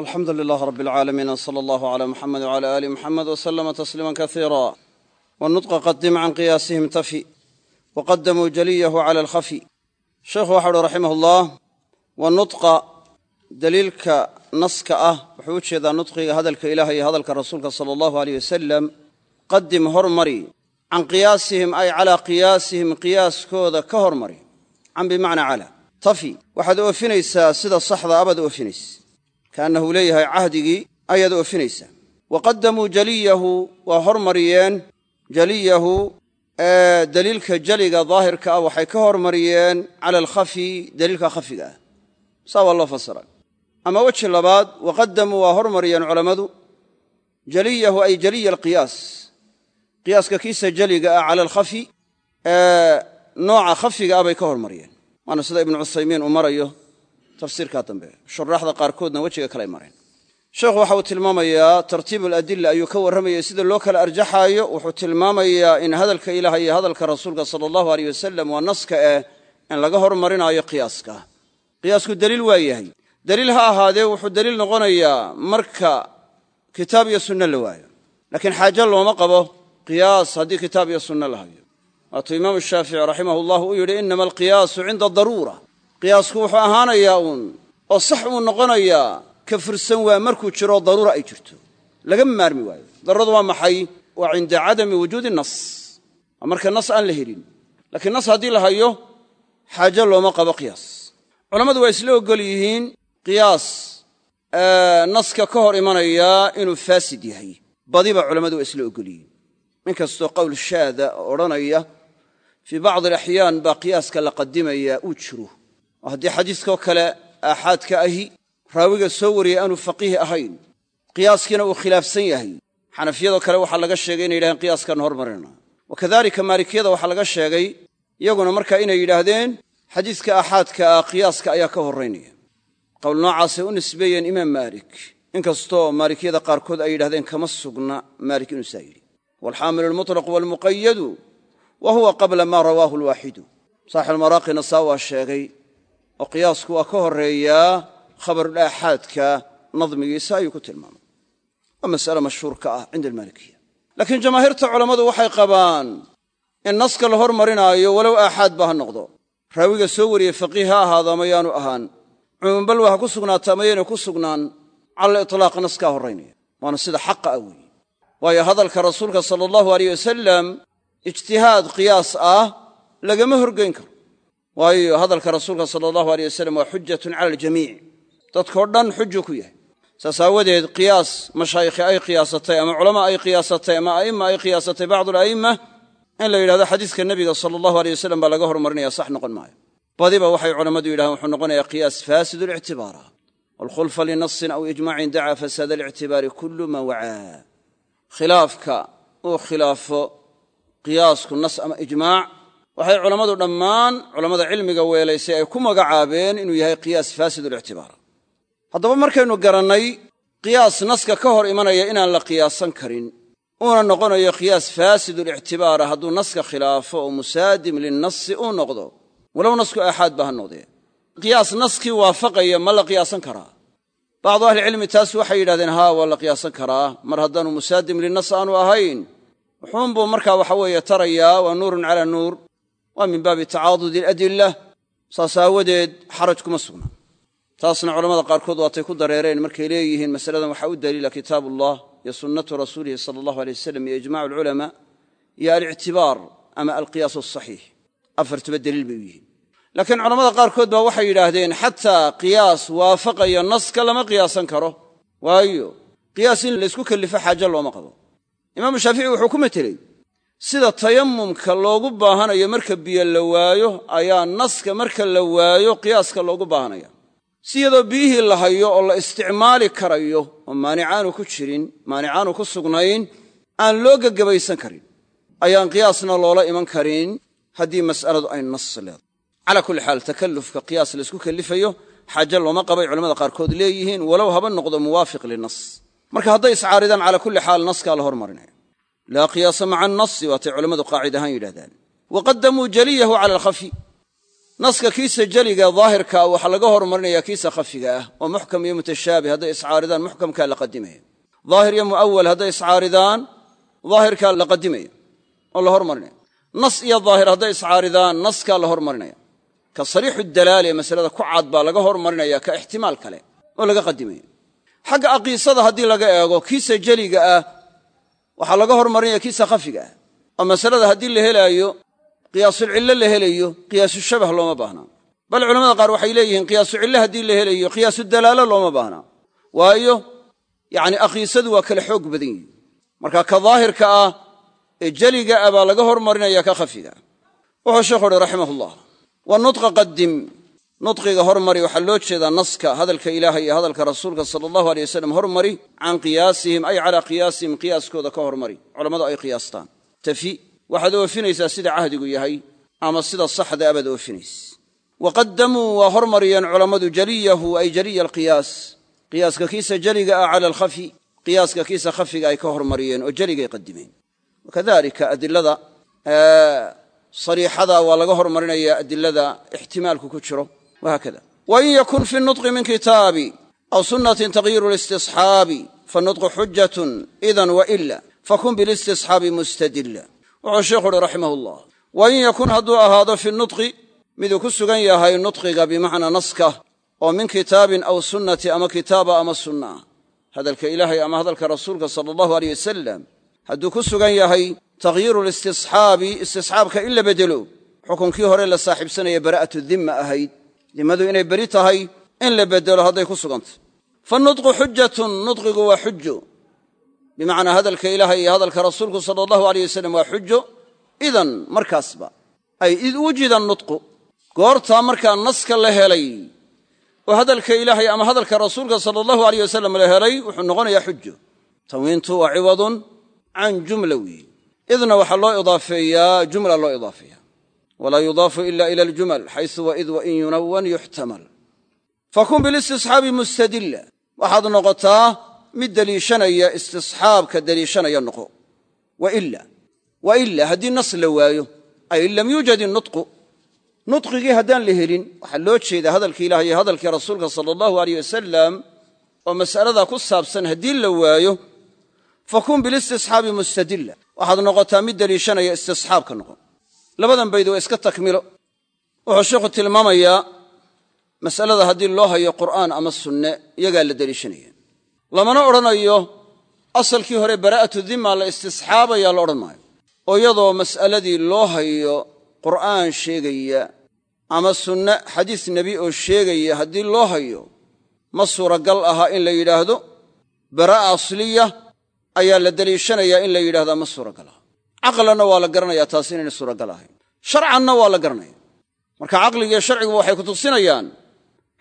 alxamdu lilah rab alcaalamiin w sala allahu cala muxamed wcala aali muxamed wslama tasliima kasiira wanutqa qadim can qiyaasihim tafi. Waqadamuu jaliyahu cala alkhafi. Sheikhu waxa uhi raximah ullah wanutqa daliilka naska ah wuxuu u jeedaa nudqiga hadalka ilaah iyo hadalka rasuulka sala allahu aleyh wasalam qadim hormari can qiyaasihim ay calaa qiyaasihim qiyaaskooda ka hormari. Can bimacnaa cala. Tafi waxaad oofinaysaa kaannahu leeyahay cahdigii ayaad oofinaysaa wa qadamuu jaliyahu waa hormariyeen. Jaliyahu ee daliilka jaliga daahirka ah waxay ka hormariyeen cala alkhafi daliilka khafiga ah. Saa waa loo fasira ama weji labaad waqadamuu waa hormariyeen culammadu. Jaliyahu ay jaliya alqiyaas. Qiyaaska kiisa jaliga ah cala alkhafi ee nooca khafiga ah bay ka hormariyeen. Waana sida ibnu cuthaymiin uu marayo tafsiirkaa dambe. Shuraaxda qaarkoodna wejiga kalay mareen. Sheekhu waxa uu tilmaamayaa tartiibu aladila ayuu ka warramayay sida loo kala arjaxaayo. Wuxuu tilmaamayaa in hadalka ilaah iyo hadalka rasuulka sala allahu aleyh wasalam waa naska eh in laga hormarinaayo qiyaaska. Qiyaasku daliil waa yahay. Daliil ha ahaadee wuxuu daliil noqonayaa marka kitaab iyo sunno la waayo. Laakiin xaaje looma qabo. Qiyaas haddii kitaab iyo sunno la hayo. Waatuu imaamu shaafici raximah ullah uu yidhi inama alqiyaasu cinda daruura qiyaasku wuxuu ahaanayaa uun oo sax uu noqonayaa ka fursan waa markuu jiroo daruura ay jirto. Laga maarmi waayo. Daruradu waa maxay? Waa cinda cadami wujuudi nas. Waa marka nas aan la helin. Laakiin nas haddii la hayo xaaje looma qabo qiyaas. Culammadu waa isla oggol yihiin qiyaas naska ka hor imanayaa inuu faasid yahay. Badiba culammadu waa isla oggol yihiin. Inkastoo qowl shaada odhanaya fii bacdi alaxyaan baa qiyaaska la qadimayaa uu jiro oo haddii xadiiskoo kale aaxaadka ahi raawiga soo wariyay aanu faqiih ahayn qiyaaskiina uu khilaafsan yahay. Xanafiyadoo kale waxaa laga sheegay inay yidhahdeen qiyaaskaan hormarinana wa kadalika maalikiyada waxaa laga sheegay iyaguna markaa inay yidhaahdeen xadiiska aaxaadka ah qiyaaska ayaa ka horraynaya qowl noocaasay u nisbeeyeen imaam maalik inkastoo maalikiyada qaarkood ay yidhahdeen kama sugna maalik inuu saa yidhi. Walxaamilu almutlaqu waalmuqayadu wa huwa qabla maa rawaahu alwaaxidu saaxibulmaraaqina saa waa sheegay oo qiyaasku waa ka horreeyaa khabarulaaxaadka nadmigiisa ayuu ku tilmaamay. Waa mas'ale mashhuurka ah cinda almaalikiya. Laakiin jamaahiirta culammadu waxay qabaan in naska la hormarinaayo walow aaxaad ba ha noqdo. Raawiga soo wariyey faqiih ha ahaado ama yaanu ahaan. Cumuumbalwa ha ku sugnaata ama ku sugnaan cala itlaaq naskaa horraynaya waana sida xaqa ah weeye. Waayo hadalka rasuulka sala allahu aleyh wasalam ijtihaad qiyaas ah lagama horgeyn karo waayo hadalka rasuulka sala allahu aleyh wasalam waa xujatun cala aljamiic dadkao dhan xuju ku yahay. Saas aawadeed qiyaas mashaayikhi ay qiyaasatay ama culamaa ay qiyaasatay ama a'imma ay qiyaasatay bacdu ala'imma in la yidhahdo xadiiska nebiga sala allahu aleyh wasalam baa laga hormarinaya sax noqon maayo. Badiba waxay culammadu yidhahdeen wuxuu noqonayaa qiyaas faasidu lictibaara waalkhulfa linasin aw ijmaacin dacaa fasaada alictibaari kullu man wacaa khilaafka uu khilaafo qiyaasku nas ama ijmaac waxay culammadu dhammaan culammada cilmiga weelaysay ay ku magacaabeen inuu yahay qiyaas faasidu lictibaar haddaba markaynu garannay qiyaas naska ka hor imanaya inaan la qiyaasan karin uuna noqonayo qiyaas faasidulictibaara hadduu naska khilaafo oo musaadim linnasi uu noqdo walow nasku aaxaad ba ha noqdee. Qiyaas naskii waafaqaya ma la qiyaasan karaa. Bacdu ahlicilmi taas waxay yidhahdeen haa waa la qiyaasan karaa. Mar haddaanu musaadim linnas aanu ahayn wuxuunbuu markaa waxa weeye tarayaa waa nuurun calaa nuur waa min baabi tacaadudi aladilla saas aawadeed xaraj kuma sugna. Taasna culamada qaarkood waatay ku dareereen markay leeyihiin masaladan waxaa u daliila kitaabullah iyo sunnatu rasuulihi sala allahu aley wasalam iyo ijmacu alculamaa iyo alictibaar ama alqiyaas asaxiix afartuba daliil bay u yihiin. Laakiin culamada qaarkood baa waxay yidhaahdeen xataa qiyaas waafaqaya naska lama qiyaasan karo. Waayo qiyaas in laysku kellifo xaaje looma qabo. Imaamu shaafici wuxuu ku meteley sida tayamumka loogu baahanayo marka biyo la waayo ayaa naska marka la waayo qiyaaska loogu baahanaya si iyadoo biyihii la hayo oo la isticmaali karayo oo maanicaanu ku jirin maanicaanu ku sugnayn aan loo gegabaysan karin ayaan qiyaasna loola iman karin haddii mas'aladu ay nas leedahay. Calaa kulli xaal takallufka qiyaas laysku kellifayo xaaje looma qabay culamada qaarkood leeyihiin walow haba noqdo muwaafiq linas marka hadday iscaaridaan calaa kulli xaal naskaa la hormarinaya laa qiyaasa maca annasi waatay culammadu qaacid ahaan yidhahdaan wa qadamuu jaliyahu cala alkhafi. Naska kiisa jeliga daahirkaa waxaa laga hormarinaya kiisa khafiga ah oo muxkam iyo mutashaabih hadday iscaaridaan muxkamkaa la qadimaya. Daahir iyo mu'awal hadday iscaaridaan daahirkaa la qadimaya oo la hormarinaya nas iyo daahir hadday iscaaridaan naskaa la hormarinaya ka sariixu dalaali ee masalada ku cad baa laga hormarinaya ka ixtimaal kale oo laga qadimaya. Xagga aqiisada haddii laga eego kiisa ah waxaa laga hormarinaya kiisa khafiga. Ah oo masalada haddii la helaayo qiyaasulcillo la helayo qiyaasushabah looma baahnaa bal culamada qaar waxay leeyihiin qiyaasu haddii la helayo qiyaasu dalaalo looma baahnaa waayo yacni aqiisadu waa kala xoog badan yihiin marka ka daahirka ah ee jeliga ah baa laga hormarinaya ka khafiga. Wuxuu sheekhu uhi raximahullah wa nutqa qadim nudqiga hormari waxaa loo jeedaa naska hadalka ilaahay iyo hadalka rasuulka sala allahu aley wasalam hormari can qiyaasihim ay calaa qiyaasihim qiyaaskooda ka hormari. Culammadu ay qiyaastaan. Tafi waxaad oofinaysaa sida cahdigu yahay ama sida saxda abaad oofinaysa wa qaddamuu waa hormariyeen culammadu jaliyahu ay jaliya alqiyaas qiyaaska kiisa jeliga ah cala alkhafi qiyaaska kiisa khafiga ay ka hormariyeen oo jeligay qadimeen. Wakadalika adilada sariixada waa laga hormarinaya adilada ixtimaalku ku jiro wahaakada wain yakun fi nutqi min kitaabi aw sunnatin tagyiru listisxaabi fanutqu xujatun idan waila fakun bilistisxaabi mustadila wuxuu sheikhu uhi raximah ullah wain yakun hadduu ahaado fi nutqi miduu ku sugan yahay nutqiga bimacnaa naska oo min kitaabin aw sunnati ama kitaaba ama sunna hadalka ilaahay ama hadalka rasuulka sala allahu aleyh wasalam hadduu ku sugan yahay takhyiiru listisxaabi istisxaabka in la beddelo xukunkii hore la saaxiibsanaya bara'atu dimmadu inay beri tahay in la beddelo hadday ku sugantay fa nutqu xujatun nutqigu waa xujo bimacnaa hadalka ilaahay iyo hadalka rasuulku sala allahu aleyh wasalam waa xujo idan markaasba ay id wujida nutqu goortaa markaa naska la helay oo hadalka ilaahay ama hadalka rasuulka sala allahu aleyh wasalam la helay wuxuu noqonayaa xujo tanwiintu waa ciwadun can jumla weeye idna waxaa loo idaafeeyaa jumla loo idaafeeya walaa yudaafu ila ila aljumal xaysu waid wain yunawan yuxtamal. Fakun bilistisxaabi mustadilla. Waxaad noqotaa mid deliishanaya istisxaabka deliishanaya noqo waila waila haddii nas la waayo ay in lam yuujad inutqu nutqigii haddaan la helin waxaa loo jeedaa hadalkii ilaah iyo hadalkii rasuulka sala allahu aleyh wasalam oo mas'alada ku saabsan haddii la waayo fakun bilistisxaabi mustadilla. Waxaad noqotaa mid deliishanaya istisxaabka labadan bayd waa iska takmilo. Wuxuu sheikhu tilmaamayaa mas'alada haddii loo hayo qur'aan ama sunne iyagaa la deliishanaya. Lamana odhanayo asalkii hore bara'atu dimma la istisxaabayaa la odhan maayo. Oo iyadoo mas'aladii loo hayo qur'aan sheegaya ama sunne xadiis nebi oo sheegaya haddii loo hayo ma suuragal aha in la yidhaahdo. Bara'a asliya ayaa la deliishanayaa in la yidhahdaa ma suuragal aha caqlanna waa la garanayaa taas inayna suuragal ahayn. Sharcanna waa la garanaya marka caqligiiyo sharciguba waxay ku tusinayaan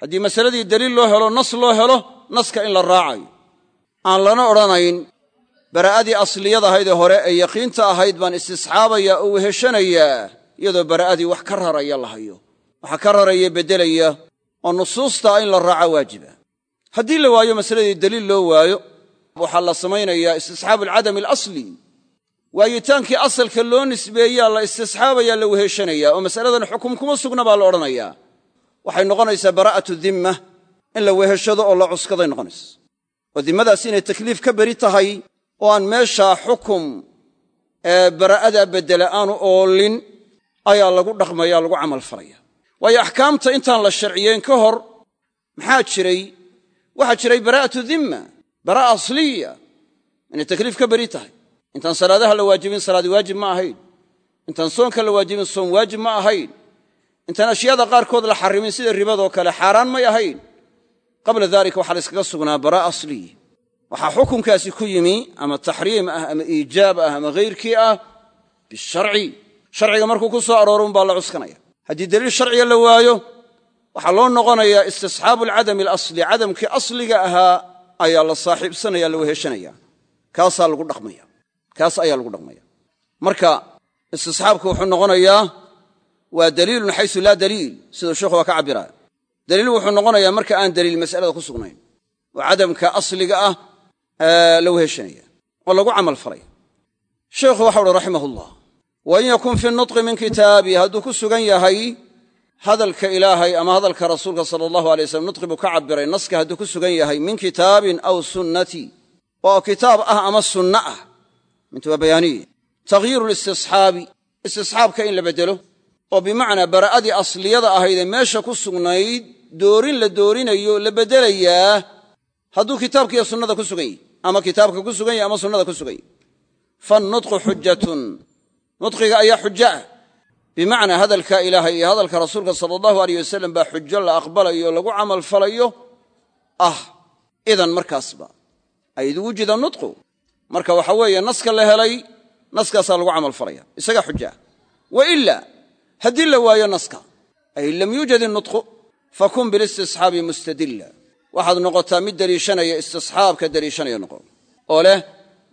haddii masaladii deliil loo helo nas loo helo naska in la raacayo. Aan lana odhanayn baraa'adii asliyada ahaydee hore ee yaqiinta ahayd baan istisxaabayaa oo weheshanayaa iyadoo baraa'adii wax ka raraya la hayo. Waxa ka raraya beddelaya oo nusuustaa in la raaca waajiba. Haddii la waayo masaladii deliil loo waayo waxaa la samaynayaa istisxaabu alcadami alasli waayitaankii asalka loo nisbeeyaa la istisxaabayaa la weheshanayaa oo masaladan xukum kuma sugna baa la odhanayaa. Waxay noqonaysaa baraa'atu dimma in la weheshado oo la cuskaday noqonaysa oo dimmadaas inay takliif ka beri tahay oo aan meeshaa xukum ee baraa'adaa beddela aanu oolin ayaa lagu dhaqmaya lagu camal falaya waayo axkaamta intaan la sharciyeyn ka hor maxaa jiray? Waxaa jiray baraa'atu dimma baraa'a asliya inay takliif ka beri tahay intaan salaadaha la waajibin salaadi waajib ma ahayn. Intaan soonka la waajibin soon waajib ma ahayn. Intaan ashyaada qaarkood la xarimin sida ribadoo kale xaaraan may ahayn. Qabla dalika waxaa la yskaga sugnaa baraa'a asliya waxaa xukunkaasi ku yimi ama taxriim ah ama iijaab ah ama hayrkii ah bisharci. Sharciga markuu ku soo arooro unbaa la cuskanaya. Haddii deliil sharciga la waayo waxaa loo noqonayaa istisxaabu alcadami alasli cadamkii asliga ahaa ayaa la saaxiibsanaya la weheshanaya. Kaasaa lagu dhaqmaya kaas ayaa lagu dhaqmaya. Marka istisxaabku wuxuu noqonayaa waa daliilun xaysu laa daliil siduu sheikhu waa ka cabbiraa daliil wuxuu noqonayaa marka aan daliil mas'alada ku sugnayn oo cadamka asliga ah la weheshanaya oo lagu camal falaya. Sheikhu waxau uhi raximah ullah wain yakun fi nutqi min kitaabi hadduu ku sugan yahay hadalka ilaahay ama hadalka rasuulka sala allahu alay waslm nudqi buu ka cabiray naska hadduu ku sugan yahay min kitaabin aw sunnati oo kitaab ah ama sunno ah mintu waa bayaaniye taghyiiru listisxaabi istisxaabka in la beddelo oo bimacnaa bara'adii asliyada ahaydee meesha ku sugnayd doorin la doorinayo la beddelayaa hadduu kitaabkiiyo sunnada ku sugan yahy ama kitaabka ku sugan yahy ama sunnada ku sugan yahy fannutqu xujatun nudqiga ayaa xujo ah. Bimacnaa hadalka ilaahay iyo hadalka rasuulka sala allahu aleyh wasalam baa xujo la aqbalayo lagu camal falayo ah idan markaasba wujida nutqu marka waxa weeye naska la helay naskaasaa lagu camal falaya isagaa wa ila haddii la waayo naska ay lam yuujad inutqu fakun bilistisxaabi mustadilla. Waxaad noqotaa mid deliishanaya istisxaabka deliishanaya noqo. Oo leh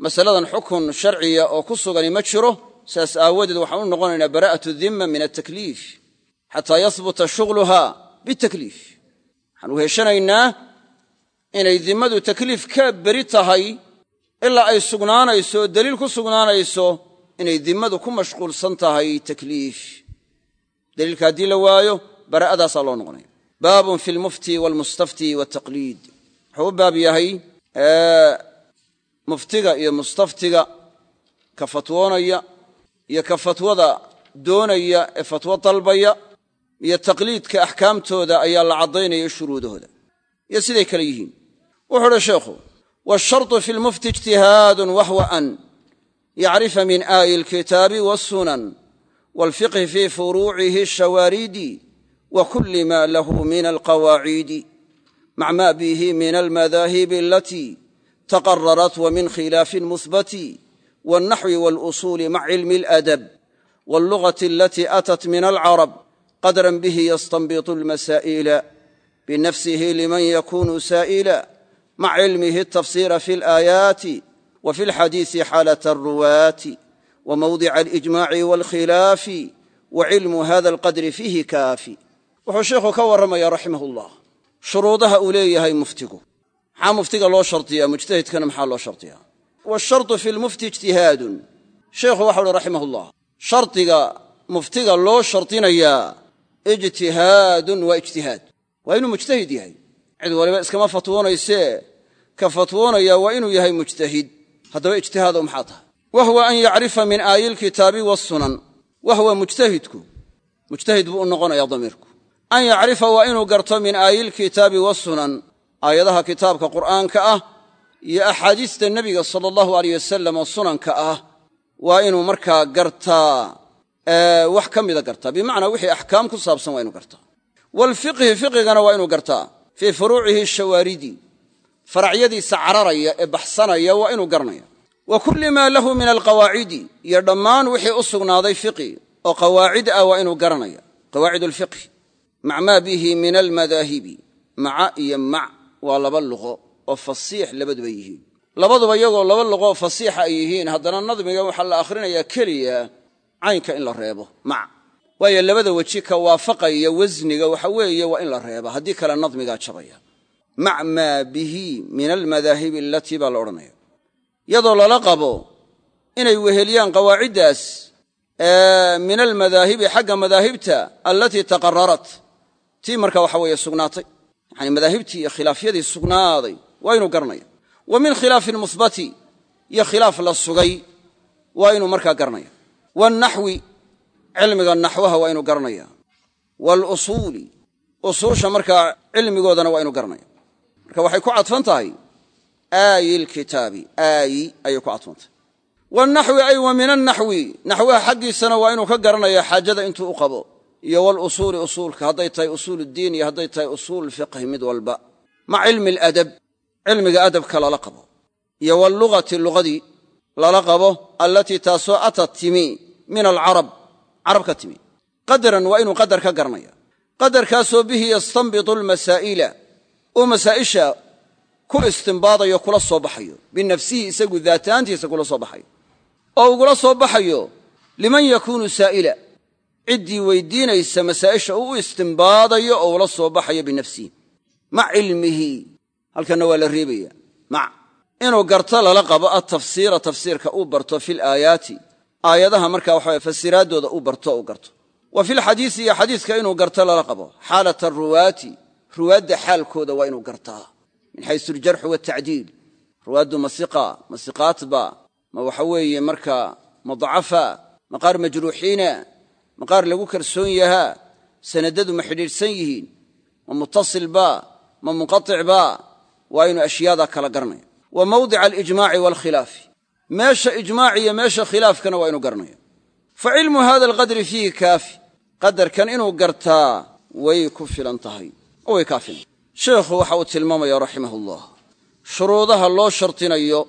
masaladan xukun sharciya oo ku sugani ma jiro saas aawadeed waxaan u noqonaynaa bara'atu dimma min altakliif xataa yahbuta shughluha bitakliif. Waxaan u heshanaynaa inay dimmadu takliif ka beri tahay ilaa ay sugnaanayso oo deliil ku sugnaanayso inay dimmadu ku mashquulsan tahay takliif. Daliilka haddii la waayo bara'adaasaa loo noqonaya. Baabun fi lmufti walmustafti waltaqliid wuxuu u baab yahay muftiga iyo mustaftiga ka fatwoonaya iyo ka fatwada doonaya ee fatwo dalbaya iyo taqliidka axkaamtooda ayaa la caddaynaya shuruudahooda. Iyo siday kale yihiin. Wuxuu uhi sheekhu waashartu fi lmufti ijtihaadun wahwa an yacrifa min aayi alkitaabi waasunan waalfiqhi fii furuucihi ashawaaridi wa kulli ma lahu min alqawaaciidi mac ma bihi min almadaahibi alatii taqararat wa min khilaafin muhbati wاlnaxwi wاlusuuli mac cilmi اladab wاllugati alatii atat min alcarab qadran bihi yastanbitu almasaa'ila binafsihi liman yakunu saa'ila mac cilmihi altafsira fi alaayaati wa fi alxadiisi xaalat alruwaati wa mawdica alijmaaci waalkhilaafi wa cilmu hada alqadri fiihi kaafi. Wuxuu sheikhu ka warramaya raximah ullah shuruudaha uu leeyahay muftigu. Maxaa muftiga loo shardiyaa mujtahidkana maxaa loo shardiyaa washartu fi lmufti ijtihaadun. Sheikhu waxau uhi raximah ullah shardiga muftiga loo shardinayaa ijtihaadun waa waa inuu mujtahid yahay cid waliba iskama fatwoonaysee ka fatwoonaya waa inuu yahay mujtahid. Haddaba ijtihaado maxaa tahay? Wahwa an yacrifa min aayi lkitaabi wasunan wahwa mujtahidku. Mujtahid buu u noqonaya damiirku. An yacrifa waa inuu garto min aayi lkitaabi wasunan aayadaha kitaabka qur'aanka ah iyo axaadiista nebiga sala allahu aleyh wasalam oo sunanka ah waa inuu markaa gartaa wax ka mida gartaa. Bimacnaa wixii axkaam ku saabsan waa inu gartaa. Waalfiqhi fiqigana waa inuu gartaa fii furuucihi shawaaridi. Faracyadiisa cararaya ee baxsanaya waa inuu garanaya. Wa kulli maa lahu min alqawaacidi. Iyo dhammaan wixii u sugnaaday fiqi oo qawaacid ah waa inuu garanaya. Qawaacid alfiqhi mac bihi min almadaahibi. Maca iyo mac waa laba luqo oo fasiix labaduba yihiin. Labaduba iyagoo laba luqoo fasiixa ay yihiin haddana nadmiga waxaa la akhrinayaa keliya caynka in la reebo. Mac waayo labada weji ka waafaqaya wasniga waxa weeye waa in la reeba. Haddii kale nadmigaa jabaya. Mac maa bihi min almadaahibi alatii baa la odhanaya iyadoo lala qabo inay weheliyaan qawaaciddaas min almadaahibi xagga madaahibta allatii taqararat tii marka waxa weeye sugnaatay. Yani madaahibtii iyo khilaafyadii sugnaaday. Waa inuu garanaya wa min khilaafin muhbati iyo khilaaf la sugay. Waa inuu markaa garanaya wanaxwi cilmiga naxwaha waa inuu garanaya. Waalusuuli usuusha markaa cilmigoodana waa inuu garanaya. Marka waxay ku cadfan tahay aayi lkitaabi aayi ayay ku cadfantahay wanaxwi ay wa min annaxwi naxwaha xaggiisana waa inuu ka garanaya xaajada intuu u qabo. Iyo walusuuli usuulka hadday tahay usuul diin iyo hadday tahay usuul fiqhi mid walba. Mac cilmi aladab cilmiga adabka lala qabo. Iyo wallugati lugadii lala qabo allatii taasoo atat timi min alcarab carab ka timi. Qadaran waa inuu qadar ka garanaya qadarkaasoo bihi yastanbitu almasaa'ila. Uu masaa'isha ku istimbaadayo kula soo baxayo. Binafsihi isagu daataantiisa kula soo baxayo. Oo ugula soo baxayo liman yakuunu saa'ila. Ciddii weydiinaysa masaa'isha uu u istimbaadayo oo ula soo baxayo binafsihi mac cilmihi. Halkanna waa la reebaya. Mac inuu garto lala qabo atafsiira tafsiirka uu barto fi laayaati aayadaha markaa waxaw fasiraaddooda uu barto uu garto. Wa filxadiisi iyo xadiiska inuu garto lala qabo. Xaalata aruwaati ruwaadda xaalkooda waa inuu gartaa. Min xaysu aljarxu waltacdiil ruwaaddu ma siqa ma waxa weeye markaa ma dacafa ma qaar majruuxiina ma qaar lagu kalsoon yahaa sanadadu ma xidhiidhsan yihiin ma mutasilba ma munqaticba waa inuu ashyaadaa kala garanaya wa mawdica alijmaaci waalkhilaafi meesha ijmaaci iyo meesha khilaafkana waa inuu garanaya fa cilmu hada alqadri fiihi kaafi. Qadarkan inuu gartaa way ku filan tahay oo way kaafilan sheekhu waxa uu tilmaamaya raximahullah. Shuruudaha loo shardinayo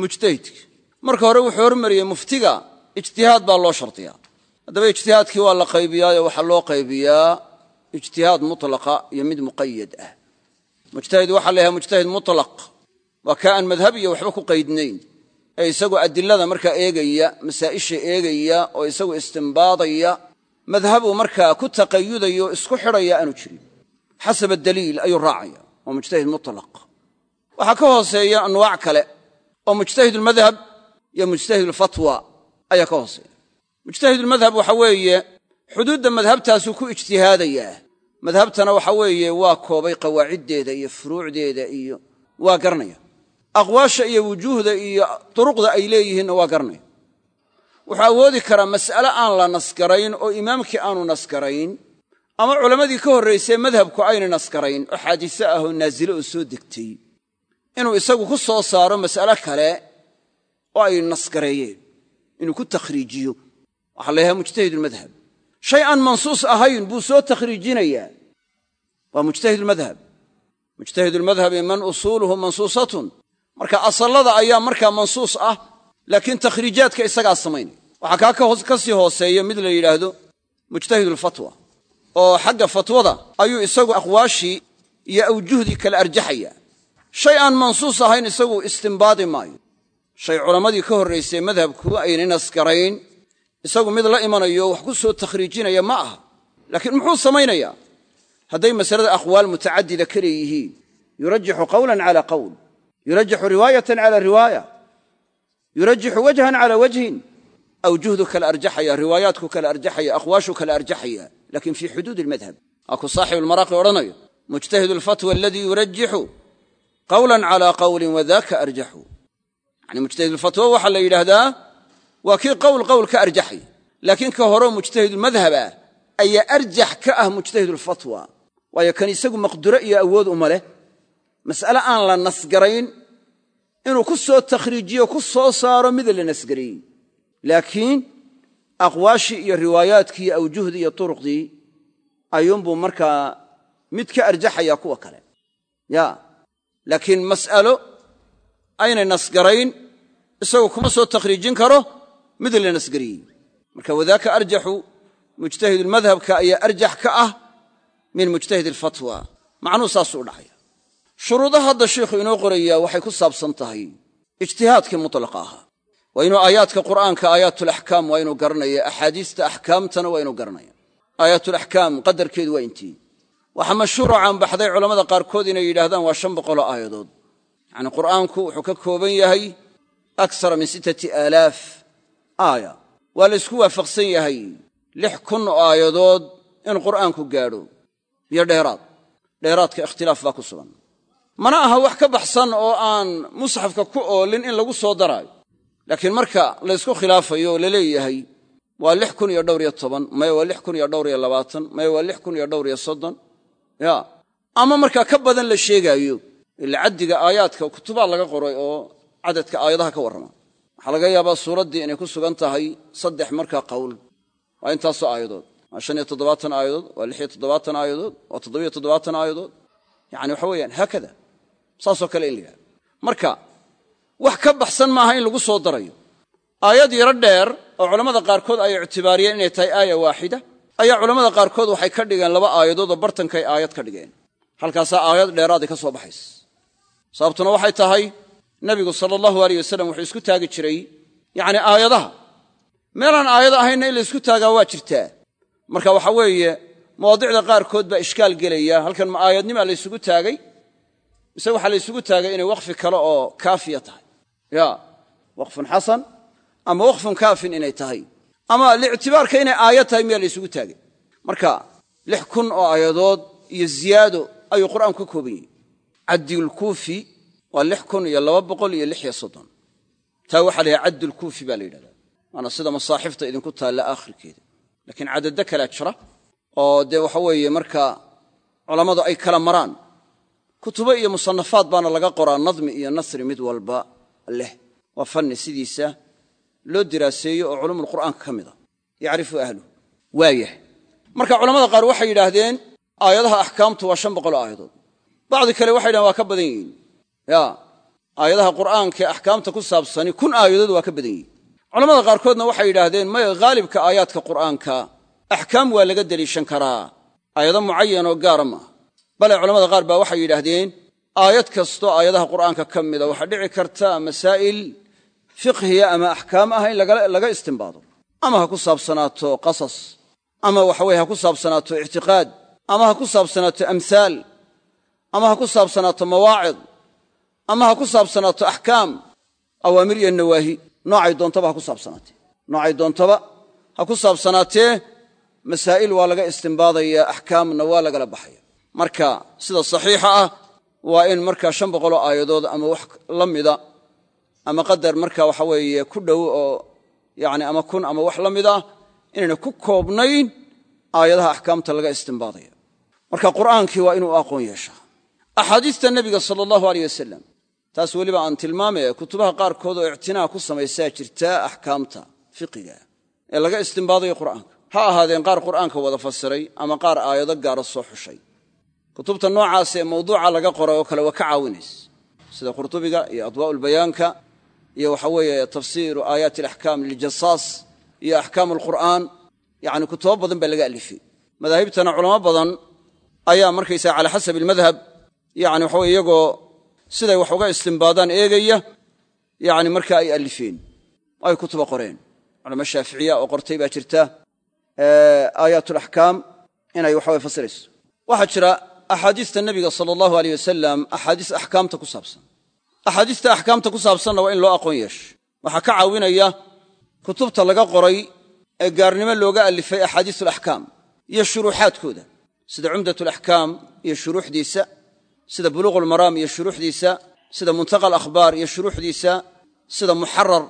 mujtahidka. Marka hore wuxuu hormariyey muftiga ijtihaad baa loo shardiyaa haddaba ijtihaadkii waa la qaybiyaayo waxaa loo qaybiyaa ijtihaad mutlaqa iyo mid muqayad ah. Mujtahid waxaa la yhaha mujtahid mutlaq. Waa kaa aan madhab iyo waxba ku qaydnayn ee isagoo adilada markaa eegaya masaa'isha eegaya oo isagu istimbaadaya madhabuu markaa ku taqayudaya oo isku xidhaya aanu jirin. Xasaba daliil ayuu raacaya waa mujtahid mutlaq. Waxaa ka hooseeya anwaac kale oo mujtahidulmadhab iyo mujtahidulfatwa ayaa ka hooseeya. Mujtahidulmadhab waxa weeye xuduudda madhabtaasuu ku ijtihaadayaa madhabtana waxa weeye waa koobay qawaaciddeeda iyo furuucdeeda iyo waa garanaya aqwaasha iyo wujuuhda iyo duruqda ay leeyihiinna waa garanaya wuxuu awoodi karaa mas'ale aan la naskarayn oo imaamkii aanu naskarayn ama culammadii ka horraysay madhabku ayna naskarayn oo xaadise ah oo naasile oo soo degtay. Inuu isagu ku soo saaro mas'ale kale oo ay naskareeyeen inuu ku takhriijiyo. Waxaa la mujtahidulmadhab shay aan mansuus ahayn buu soo takhriijinayaa. Waa mujtahidulmadhab mujtahidulmadhabi man usuuluhu mansuusatun marka asallada ayaa markaa mansuus ah laakiin takhriijaadka isagaa samaynaya waxaa kaa ka sii hooseeya mid la yidhaahdo mujtahidulfatwa oo xagga fatwada ayuu isagu aqwaashii iyo awjuhdii kala arjaxaya. Shay aan mansuus ahayn isagu istimbaadi maayo. Shay culammadii ka horraysay madhabku aynay naskarayn. Isagu mid la imanayo wax ku soo takhriijinaya ma aha. Laakiin muxuu samaynayaa? Hadday masalada aqwaal mutacadida ka leeyihiin yurajixu qawlan cala qawl yurajixu riwaayatan cala riwaaya. Yurajixu wajhan cala wajhin. Awjuhdu kala arjaxaya riwaayaatku kala arjaxaya aqwaashu kala arjaxaya. Lakin fii xuduud almadhab waa ku saaxibu lmaraaqi odhanayo. Mujtahid alfatwa aladii yurajixu qawlan cala qawlin wadaka arjaxu. Yani mujtahidulfatwa waxaa la yidhaahdaa waa kii qowl qowl ka arjaxay. Laakiin ka horo mujtahidulmadhab ah ayaa arjax ka ah mujtahidulfatwa waayo kan isagu maqduro iyo awood uma leh mas'ale aan la nasgarayn inuu ku soo takhriijiyo ku soo saaro mida la nasgareeyey laakiin aqwaashii iyo riwaayaadkii iyo awjuhdii iyo turuqdii ayuunbuu markaa mid ka arjaxaya kuwa kale. Ya laakiin mas'alo aynay nasgarayn isagu kuma soo takhriijin karo mid la nasgariyey marka wadaaka arjaxu mujtahidulmadhabka ayaa arjax ka ah min mujtahid alfatwa macnuu saasuu u dhacaya shuruudaha hadda sheikhu inoo qorayaa waxay ku saabsan tahay. Ijtihaadkii mutlaqa ahaa waa inuu aayaadka qur'aanka aayaatulaxkaam waa inuu garanaya axaadiista axkaamtana waa inuu garanaya aayaatulaxkaam qadarkeedu waa intii. Waxaa mashhuuro caanbaxday culammada qaarkood inay yidhaahdaan waa shan boqoloo aayadood. Yacnii qur'aanku wuxuu ka kooban yahay aksara min sittati aalaaf aaya. Waa la ysku waafaqsan yahay lix kun oo aayadood in qur'aanku gaadho. Iyo dheeraad. Dheeraadka ikhtilaaf baa ku sugan mana aha wax ka baxsan oo aan musxafka ku oolin in lagu soo daraayo. Laakiin marka laysku khilaafayo oo la leeyahay waa lix kun iyo dhowr iyo toban maya waa lix kun iyo dhowr iyo labaatan maya waa lix kun iyo dhowr iyo soddon. Ya. Ama markaa ka badan la sheegaayo ila caddiga aayaadka kutubaa laga qoray oo cadadka aayadaha ka warrama. Waxaa laga yaabaa suuraddii inay ku sugan tahay saddex markaa qowl waa intaasoo aayadood. Waa shan iyo toddobaatan aayadood waa lix iyo toddobaatan aayadood waa toddobiyo toddobaatan aayadood. Yacani waxa weeyaan haakada saasoo kale in la marka wax ka baxsan maaha in lagu soo darayo. Aayad yaro dheer oo culammada qaarkood ay ictibaariyeen inay tahay aaya waaxida ayaa culammada qaarkood waxay ka dhigeen laba aayadood oo bartankay aayad ka dhigeen. Halkaasaa aayad dheeraaday ka soo baxaysa. Sababtuna waxay tahay nebigu sala allahu aleyh wasalam wuxuu isku taagi jiray yacni aayadaha. Meelaan aayado ahaynna in la taagaa waa jirtaa. Marka waxa weeye mawaadicda qaarkood baa ishkaal gelaya halkan ma aayadnimaa la ysugu taagay mise waxaa la ysugu taagay inay waqfi kale oo kaafiya tahay. Ya waqfun xasan ama waqfun kaafin inay tahay. Ama lictibaarka inay aayad tahay miyaa la ysugu taagay? Marka lix kun oo aayadood iyo ziyaado ayuu qur'aanku ka kooban yahay. Caddilkuufi waa lix kun iyo laba boqol iyo lix iyo soddon. Taa waxaa la yidhaha caddulkuufi baa la yidhahdaa. Waana sida masaaxifta idinku taalla aakhirkeeda. Laakiin cadaddo kalea jira oo dee waxa weeye markaa culammadu ay kala maraan kutubo iyo musanafaad baana laga qoraa nadmi iyo nasri mid walba leh. Waa fanni sidiisa loo diraaseeyo oo culumulqur'aanka ka mid a. Yacrifu ahluhu. Waayah marka culamada qaar waxay yidhaahdeen aayadaha axkaamtu waa shan boqol oo aayadood. Bacdi kale waxay yidhahdeen waa ka badan yihiin. Ya aayadaha qur'aankaee axkaamta ku saabsani kun aayadood waa ka badan yihiin. Culamada qaarkoodna waxay yidhaahdeen maya haalibka aayaadka qur'aanka axkaam waa laga deliishan karaa. Aayado mucayan oo gaara maaha bale culamada qaar baa waxay yidhaahdeen aayad kastoo aayadaha qur'aanka ka mida waxaa dhici karta masaa'il fiqhiya ama axkaam ah in laga istimbaado. Ama ha ku saabsanaato qasas ama waxaweye ha ku saabsanaato ictiqaad ama ha ku saabsanaato amhaal ama ha ku saabsanaato mawaacid ama ha ku saabsanaato axkaam. Awaamir iyo nawaahi noocay doontaba ha ku saabsanaatee. Noocay doontaba ha ku saabsanaatee masaa'il waa laga istimbaadaya axkaamna waa lagala baxaya marka sida saxiixa ah waa in markaa shan boqoloo aayadood ama wax la mida ama qadar marka waxa weeye ku dhow oo yani ama kun ama wax la mid ah inayna ku koobnayn aayadaha axkaamta laga istimbaadaya. Marka qur'aankii waa inuu aqoon yeeshaa. Axaadiista nebiga sala allahu aleyh wasalam taas weliba aan tilmaamaya kutubaha qaarkood oo ictinaa ku samaysaa jirtaa axkaamta fiqiga ee laga istimbaadayo qur'aanka. Ha ahaadeen qaar qur'aanka wada fasiray ama qaar aayado gaara soo xushay kutubta noocaas ee mawduuca laga qoray oo kale waa ka caawinaysa sida qurtubiga iyo adwaa'ulbayaanka iyo waxa weeye tafsiiru aayaati alaxkaam liljasaas iyo axkaam alqur'aan yacni kutubo badan baa laga alifay. Madaahibtana culamo badan ayaa markaysaa calaa xasabi almadhab yani waxa weye iyagoo siday wax uga istimbaadaan eegaya yani marka ay alifeen ay kutuba qoreen. Culamo shaaficiya oo qortay baa jirta aayaat alaxkaam inay waxaweye fasirayso. Waxaa jira axaadiista nebiga sala allahu aleyh wasalam axaadiis axkaamta ku saabsan. Axaadiista axkaamta ku saabsanna waa in loo aqoon yeesho. Waxaa ka caawinaya kutubta laga qoray ee gaarnimo looga alifay axaadiis alaxkaam iyo shuruuxaadkooda. Sida cumdat alaxkaam iyo shuruuxdiisa sida buluuq almaraam iyo shuruuxdiisa sida muntaqa alakhbaar iyo shuruuxdiisa sida muxarar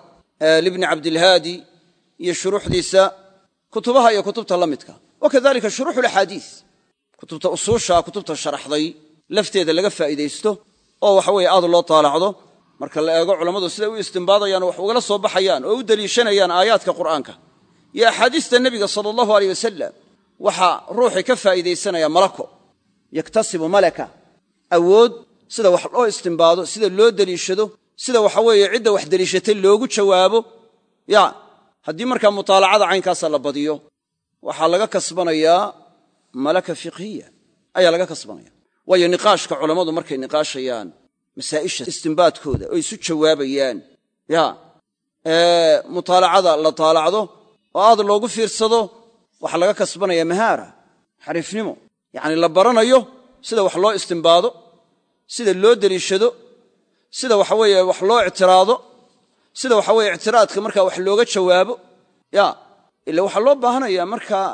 libni cabdilhaadi iyo shuruuxdiisa. Kutubaha iyo kutubta la midka. Wa kadalika shuruuxu kutubta usuusha kutubta sharaxday lafteeda laga faa'iidaysto oo waxa weeye aad loo taalacdo marka la eego culammadu siday u istimbaadayaan wax ugala soo baxayaan oo u deliishanayaan aayaadka qur'aanka. Iyo axaadiista nebiga sala allahu aleyh wasalam waxaa ruuxii ka faa'iidaysanaya malako. Yaktasibu malaka awood sida wax loo istimbaado sida loo deliishado sida waxa weeye cidda wax deliishatay loogu jawaabo. Ya haddii markaa mutaalacada caynkaasa la badiyo waxaa laga kasbanayaa malaka fiqhiya ayaa laga kasbanaya waayo niqaashka culammadu markay niqaashayaan masaa'isha istimbaadkooda oo isu jawaabayaan. Ya mutaalacada la taalacdo oo aad loogu fiirsado waxaa laga kasbanaya mahaara xariifnimo. Yacni la baranayo sida wax loo istimbaado sida loo deliishado sida waxa weeye wax loo ictiraado sida waxa weye ictiraadka markaa wax looga jawaabo. Ya ila waxaa loo baahanaya markaa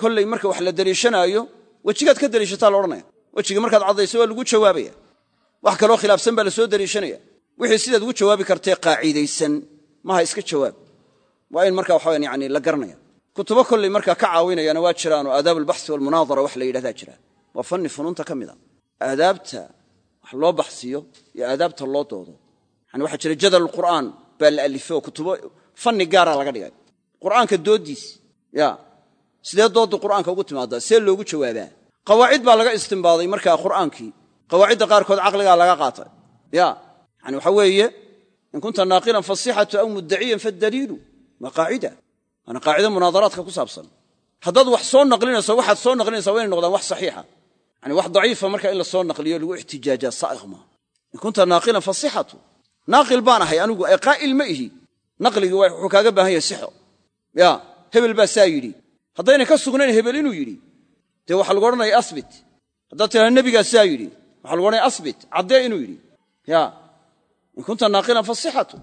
kolley marka wax la deliishanaayo wejigaad ka deliishataa la odhanaya. Wejigii markaad caddayso waa lagu jawaabaya. Wax kaloo khilaafsan baa la soo deliishanaya wixii sidaad ugu jawaabi kartee qaaciidaysan maha iska jawaab. Waa in marka waxawan yani la garanaya. Kutubo kolley markaa ka caawinayana waa jiraan oo aadaab albaxsi walmunaadara wax la yidhahdaa jira. Waa fanni funuunta ka mida aadaabta wax loo baxsiyo iyo aadaabta loo doodo. Yani waxaa jira jadal qur'aan baa la alifay oo kutubo fanni gaara laga dhigay. Qur'aanka dooddiis ya sidee doodda qur'aanka ugu timaadaa see loogu jawaabaa. Qawaacid baa laga istimbaaday markaa qur'aankii. Qawaacidda qaarkood caqligaa laga qaatay. Ya yani waxa weeye in kunta naaqilan fasixatu aw muddaciyan faddaliilu waa qaacida waana qaacida munaadaraadka ku saabsan. Haddaad wax soo naqlinayso waxaad soo naqlinaysaa waa inay noqdaan wax saxiixa. Yani wax daciifa marka in la soo naqliyo lagu ixtijaajaa saa'iq maaha in kunta naaqilan fasixatu naaqil baan ahay anigu ee qaa'il ma ihi. Naqligii wuxuu kaaga baahan yahay sixo. Ya hebel baa saa yidhi haddaynay ka sugnayn hebel inuu yidhi dee waxaa lagu odhanaya asbit. Haddaad tidhahda nebigaa saa yidhi waxaa lagu odhanaya asbit caddee inuu yidhi. Ya in kunta naaqilan fasixatu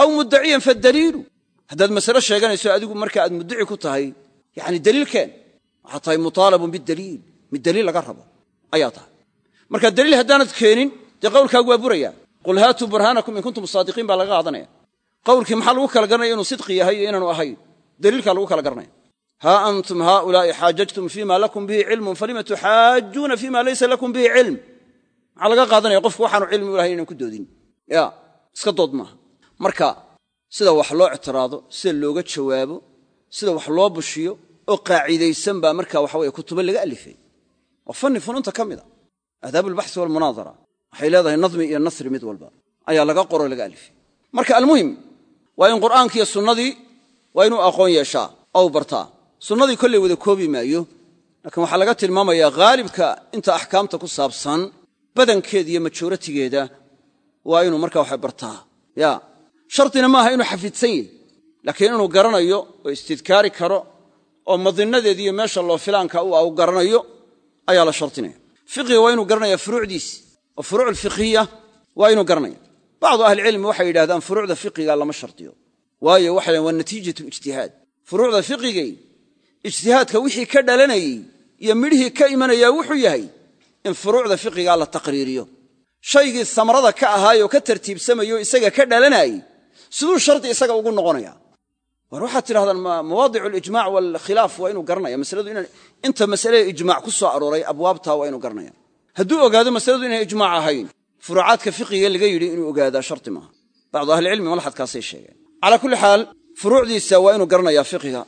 aw muddaciyan faddaliilu haddaad masale sheeganayso adigu marka aad muddici ku tahay yacni daliilkeen waxaad tahay mutaalabun bidaliil mid daliil laga rabo ayaa tahay. Marka daliil haddaanad keenin dee qowlkaagu waa buraya qul haatuu burhaanakum in kuntum saadiqiin baa laga qaadanaya. Qowlkii maxaa lagu kala garanaya inuu sidqi yahay iyo inaanu ahayn? Daliilkaa lagu kala garanaya haa antum haaulaa'i xaajajtum fiima lakum bihi cilmun falima tuxaajuuna fiima laysa lakum bihi cilm maxaa laga qaadanaya qofku waxaanu cilmi u lahayn inaan ku doodin ya iska dood maaha marka sida wax loo ictiraado sida looga jawaabo sida wax loo bushiyo oo qaacidaysan baa marka waxa weye kutubo laga alifay waa fanni fununta ka mida aadaab albaxsi walmunaadara waxay leedahay nadmi iyo nasri mid walba ayaa laga qoro laga alifay marka almuhim waa in qur'aankiiyo sunnadii waa inuu aqoon sunnadii kollay wada koobi maayo laakiin waxaa laga tilmaamayaa haalibka inta axkaamta ku saabsan badankeeda iyo majooratigeeda waa inuu marka waxa bartaa. Ya shardina maaha inuu xafidsan yahy laakiin inuu garanayo oo istidkaari karo oo madinadeeda iyo meesha loo filaanka u ah u garanayo ayaa la shardinaya fiqiga waa inuu garanaya furuucdiisi oo furuuc waa inuu garanaya. Bacdu ahlicilmi waxay yidhahdaan furuucda fiqiga lama shardiyo waayo waxay dhahen waa ijtihaad. Furuucda fiqigay ijtihaadka wixii ka dhalanayey iyo midhihii ka imanayaa wuxuu yahay in furuucda fiqigaa la taqriiriyo. Shaygii samarada ka ahaayoo ka tartiibsamayo isaga ka dhalanayey siduu shardi isaga ugu noqonaya. War waxaad tidhahdaan mawaadicu alijmac waalkhilaaf waa inuu garanaya. Masaladu inaan inta masalada ijmac ku soo arooray abwaabtaa waa inuu garanaya. Hadduu ogaado masaladu inay ijmac ahayn furuucaadka fiqiga laga yidhi inuu ogaadaa shardi maaha. Bacdu ahlicilmi malxadkaasay sheegeen. Calaa kulli xaal furuucdiisa waa inuu garanaya fiqiga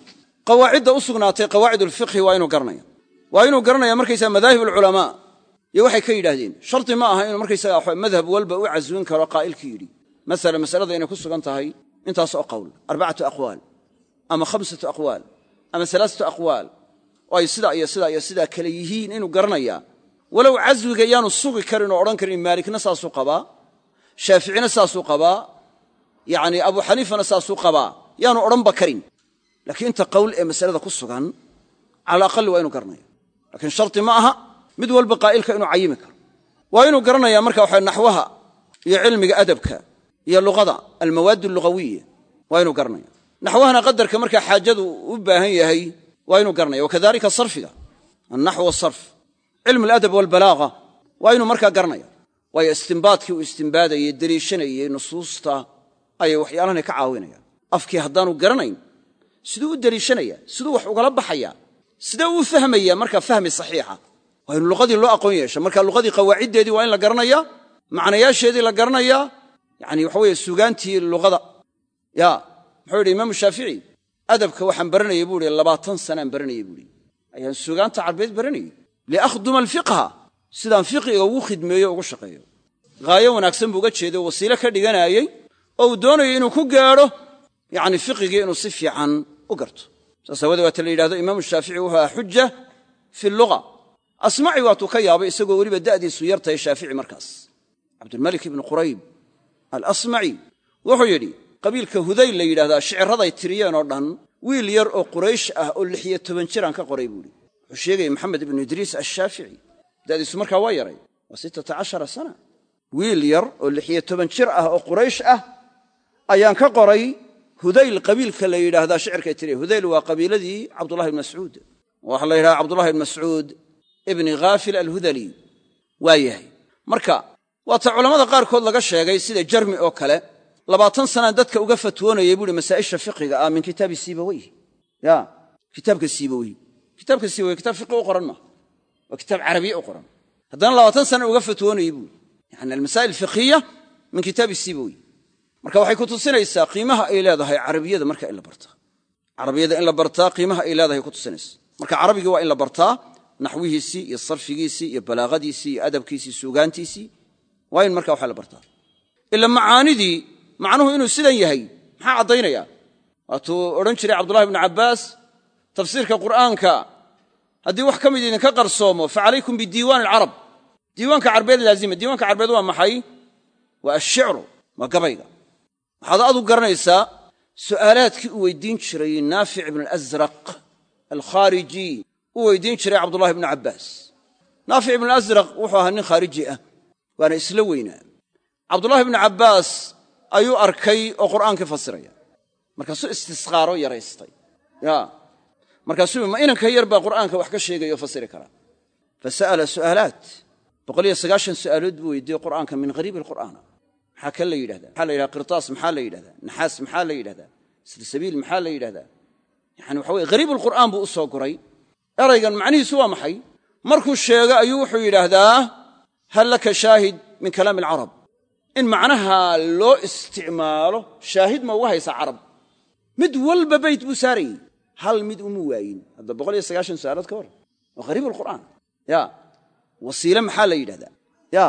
qawaacidda u sugnaatay qawaacid ulfiqhi waa inuu garanaya. Waa inuu garanaya markaysaa madaahib alculamaa iyo waxay ka yidhaahdeen shardi ma aha inuu markaysaga madhab walba u caswin karo qaa'ilkii yidhi. Masala masalada inay ku sugan tahay intaas oo qowl arbacatu aqwaal ama khamsatu aqwaal ama alaasatu aqwaal. Oo ay sidaa iyo sidaa iyo sidaa kale yihiin inuu garanaya. Walow caswiga yaanu sugi karin oo odhan karin maalikna saasuu qabaa shaaficina saasuu qabaa yacni laakiin inta qowl ee masalada ku sugan cala aqali waa inu garanaya lakiin shardi ma aha mid walba qaa'ilka inuu cayimi karo. Waa inuu garanaya marka waxa naxwaha iyo cilmiga adabka iyo luqada almawaad allugawiya waa inuu garanaya naxwahana qadarka markaa xaajadu u baahan yahay waa inuu garanaya wakadalika sarfiga annaxw wasarf cilmu aladab walbalaaga waa inuu markaa garanaya waayo istimbaadkii uu istimbaadayey deliishanayey nusuusta ayay waxyaalahana ka caawinayaan. Afkii haddaanu garanayn siduu u deliishanaya siduu wax ugala baxaya sidee uu fahmaya markaa fahmi saxiixa? Waa inu luqadii loo aqoon yeesha marka luqadii qawaaciddeedii waa in la garanaya macnayaasheedii la garanaya yani waxa weye sugaantii luqada. Ya muxuu yidhi imaamu shaafici adabka waxaan baranayay buu ihi labaatan sanaan baranayay buuhi ayaan sugaanta carbeed baranayey liakhduma alfiqha. Sidaan fiqiga ugu khidmeeyo ugu shaqeeyo. Haayo wanaagsan buu uga jeeday oo wasiile ka dhiganaayey oo uu doonayo inuu ku gaadho yani fiqigii inuu si fiican u garto. Saas aawadee waata la yidhahdo imaamu shaafici wuxuu ahaa xuja fi luga asmaci waatuu ka yaabay isagoo weliba da'diisu yartahay shaafici markaas. Cabdulmalik ibnu qurayb alasmaci wuxuu yidhi qabiilka hudayl la yidhahdaa shiciraday tiriyeen oo dhan wiil yar oo quraysh ah oo lixiyo toban jiraan ka qoray buuhi wuxuu sheegaya maxamed ibnu idriis ashaafici da'diisu markaa waa yaray waa sittata cashara sana. Wiil yar oo lixiyo toban jir ah oo quraysh ah ayaan ka qoray hudayl qabiilka la yidhaahdaa shicirkay tiriye hudayl waa qabiiladii cabdullahi ibn mascuud. Waxaa la yidhahdaa cabdullahi ibn mascuud ibni ghaafil alhudali waa yahay. Marka waata culammada qaarkood laga sheegay sida jarmi oo kale labaatan sanaan dadka uga fatwoonayay buuhi masaa'isha fiqiga ah min kitaabi siibaweyh ya kitaabka siibaweyh kitaabka siibawey kitaab fiqi u qoran maaha waa kitaab carabiya u qoran. Haddana labaatan sana uga fatwoonayey buui yani almasaa'il fiqhiya min kitaabi siibaweyh marka waxay ku tusinaysaa qiimaha ay leedahay carabiyada marka in la bartaa carabiyada in la bartaa qiimaha ay leedahay ku tusinaysa marka carabigii waa in la bartaa naxwihiisii iyo sarfigiisii iyo balaaqadiisii iyo adabkiisii suugaantiisii waa in marka waxa la bartaa ila macaanidii macnuhu inuu sidan yahay maxaa caddaynaya? Waatuu odhan jiray cabdullahi ibnu cabbaas tafsiirka qur'aanka haddii wax ka mid idinka qarsoomo fa calaykum bidiiwaani alcarab diiwaanka carbeed laazima diiwaanka carbeed waa maxay? Waa ashicru waa gabayga waxaad aad u garanaysaa su'aalaadkii uu weydiin jiray naafic ibnu alasraq alkhaariji uu weydiin jiray cabdullahi ibnu cabbaas naafic ibnu alasraq wuxuu ahaa nin khaariji ah waana isla weynaa. Cabdullahi ibnu cabbaas ayuu arkay oo qur'aankii fasiraya. Markaasuu istisqaaro yaraystay. Ya markaasuu ma inanka yar baa qur'aanka wax ka sheegaya oo fasiri karaa fa sa'ala su'aalaat boqoliyo sagaashan su'aalood buu weydiiyey qur'aanka min hariibi alqur'aana maxaa kan la yidhahdaa maxaa la yidhahda? Qirtaas maxaa la yidhahdaa naxaas maxaa la yidhahdaa silsabiil maxaa la yidhahdaa yani waxa weye hariib alqur'aan buu u soo guray. Eraygan macnihiisu waa maxay? Markuu sheego ayuu wuxuu yidhaahdaa hal laka shaahid min kalaami alcarab in macnaha loo isticmaalo shaahid ma uga haysaa carab mid walba beyt buu saarayey hal mid uma waayin. Hadda boqol iyo sagaashan su'aalood ka warran waa hariib alqur'aan ya. Wasiile maxaa la yidhahdaa? Ya.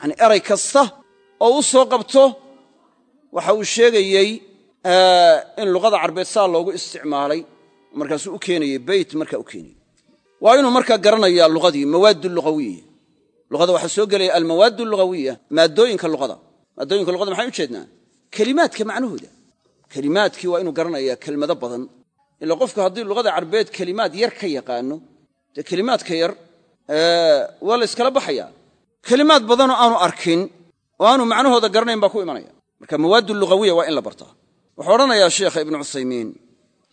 Yani eray kasta oo u soo qabto waxa uu sheegayey in luqada carbeed saa loogu isticmaalay. Markaasuu u keenayey beyt markaa u keenayey waa inuu markaa garanaya luqadii mawaad lugawiya luqada waxaa soo gelaya almawaad lugawiya maaddooyinka luqada. Maaddooyinka luqada maxaan u jeednaa kelimaadka macnahooda kelimaadkii waa inuu garanaya kelmado badan. Ila qofku haddii luqada carbeed kelimaad yar ka yaqaano dee kelimaadka yar waa la yskala baxaya kelimaad badanoo aanu arkin oo aanu macnahooda garanayn baa ku imanaya. Marka mawaad lugawiya waa in la bartaa. Wuxuu odhanayaa sheekha ibnu cuthaymiin.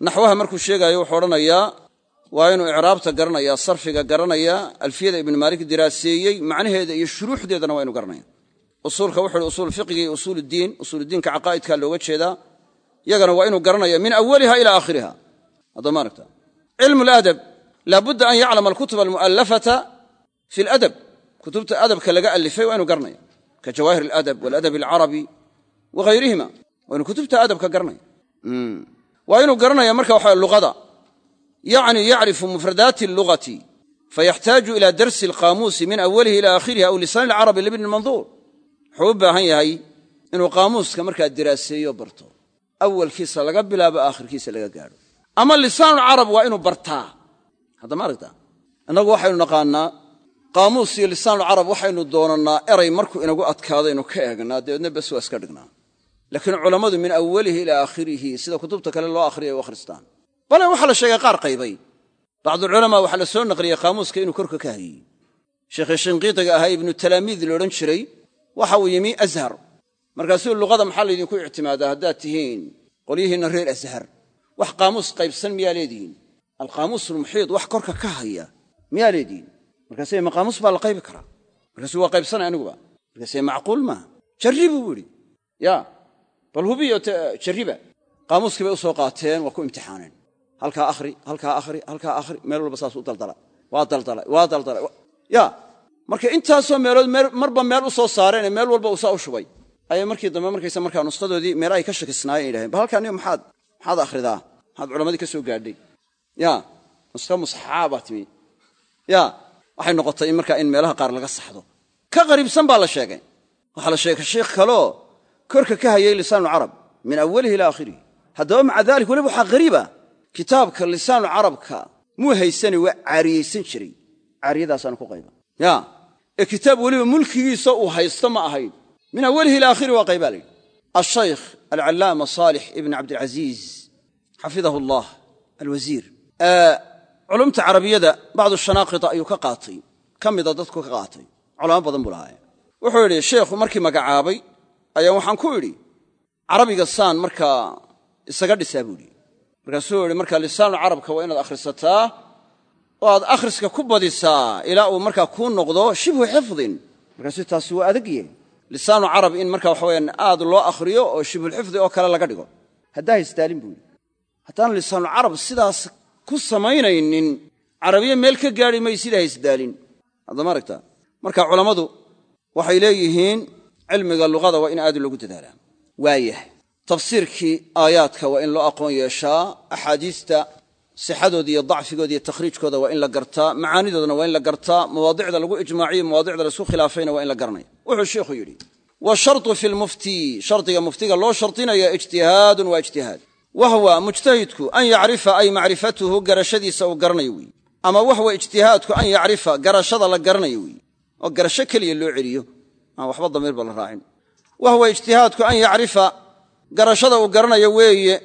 Naxwaha markuu sheegaayo wuxuu odhanayaa waa inuu icraabta garanaya sarfiga garanaya alfiyada ibnu maalik diraaseeyey macnaheeda iyo shuruuxdeedana waa inu garanaya. Usuulka wuxu uhi usuul fiqiga iyo usuuluddiin usuuluddiinka caqaa'idkaa looga jeedaa yagana waa inuu garanaya min awaliha ila aakhiriha hadda maaragta cilmu ladab laabudda an yaclama alkutuba almu'allafata fi ladab kutubta adabka laga alifay waa inu garanaya ka jawaahir aladab waladab alcarabi wa hayrihima waa inu kutubta adabka garanaya waa inuu garanaya marka waxa luqada yacni yacrifu mufradaati allugati fayaxtaaju ila darsi alqaamuusi min awalihi ila aakhirihi aw lisaan alcarabi libni manduur wuxuu u baahan yahay inuu qaamuuska markaa diraaseeyo barto awalkiisa laga bilaabo aakhirkiisa laga gaadho ama lisaanulcarab waa inuu bartaa hadda ma aragta innagu qaamuus iyo lisaanulcarab waxaynu doonannaa eray markuu inagu adkaado inu ka eegnaa dabeedna bes waa iska dhignaa. Laakiin culammadu min awalihi ilaa aakhirihi sida kutubta kale loo akhriyay u akhristaan bale waxaa la sheegay qaar qaybay. Bacduculamaa waxaa la soo naqliyey qaamuuska inuu korka ka hayey sheekhii shinqiitiga ahaa ibnu talaamiid laodhan jiray waxa uu yimi ashar markaasuu luqada maxaa laydinku ictimaadaa haddaad tihiin qolyihiinna reer ashar wax qaamuus qaybsan miyaa leedihiin? Alqaamuus almuxiid wax korka ka haya miyaa leedihiin markaase ma qaamuus baa la qaybi karaa. Markaasuu waa qaybsanay aniguba. Markaase macquul maaha. Jarribuu buu idhi ya bal hubiyo jarriba. Qaamuuskii bay u qaateen waa ku imtixaaneen. Halkaa akhri halkaa akhri halkaa akhri meel walba saas u daldala. Waa daldalay waa daldalay ya marka intaasoo meelood marba meel u soo meel walba uu saa u shubay. Ayay markii dambe markaysa markaa nushadoodii meel ay ka shakisnaayeen yidhahdeen bal maxaad maxaad akhridaa? Maxaad culammadii ka soo gaadhay? Ya nuska musxaa baa timi. Ya waxay noqotay in markaa in meelaha qaar laga saxdo. Ka qariibsan baa la sheegay. Waxaa la sheegay sheikh kaloo korka ka hayay lisaanu carab min awalihi ila aakhirihi. Haddaba maca dalik weliba waxaa hariiba kitaabka lisaanu carabka muu haysane waa caariyaysan jiray. Caariyadaasaanu ku qayba. Ya ee kitaab weliba mulkigiisa uu haysto ma ahayn. Min awalihi ila aakhirihi waa qaybaa layidhi ashaykh alcallaama saalix ibn cabdilcaziiz xafidahu allah alwasiir culumta carabiyada bacdu shanaaqita ayuu ka qaatay. Ka mida dadku ka qaatay. Culamo badan buu lahaaya wuxuu yidhi sheekhu markii magacaabay ayaa waxaan ku idhi carabiga saan markaa isaga dhisaa buu idhi markaasuu yidhi markaa lisaanu carabka waa inaad akhrisataa oo aad akhriska ku badisaa ilaa uu markaa kuu noqdo shibhu xifdin. Markaasuu taasi waa adagye lisaanu carab in marka waxaweyaan aad loo akhriyo oo shibhulxifdi oo kale laga dhigo. Haddaa haysdaalin buu yidhi. Haddaan lisaanu carab sidaas ku samaynaynin. Carabiya meel ka gaadhi may sidaa haysdaalin. Haddama aragtaa marka culammadu waxay leeyihiin cilmiga luqada waa in aad loogu dadaalaa waayah tafsiirkii aayaadka waa in loo aqoon yeeshaa axaadiista sixadooda iyo dacfigooda iyo takhriijkooda waa in la gartaa macaanidoodana waa in la gartaa mawaadicda lagu ijmaaciyo mawaadicda la isku khilaafayna waa in la garanaya wuxuu sheikhu yidhi washartu fi lmufti shardiga muftiga loo shardinaya ijtihaadun waa ijtihaad wahwa mujtahidku an yacrifa ay macrifatuhu garashadiisa uu garanayo weeye ama wahwa ijtihaadku an yacrifa garashada la garanayo weeye oo garasho keliya loo celiyo aan waxba damiirba la raacin wahwa ijtihaadku an yacrifa garashada uu garanayo weeye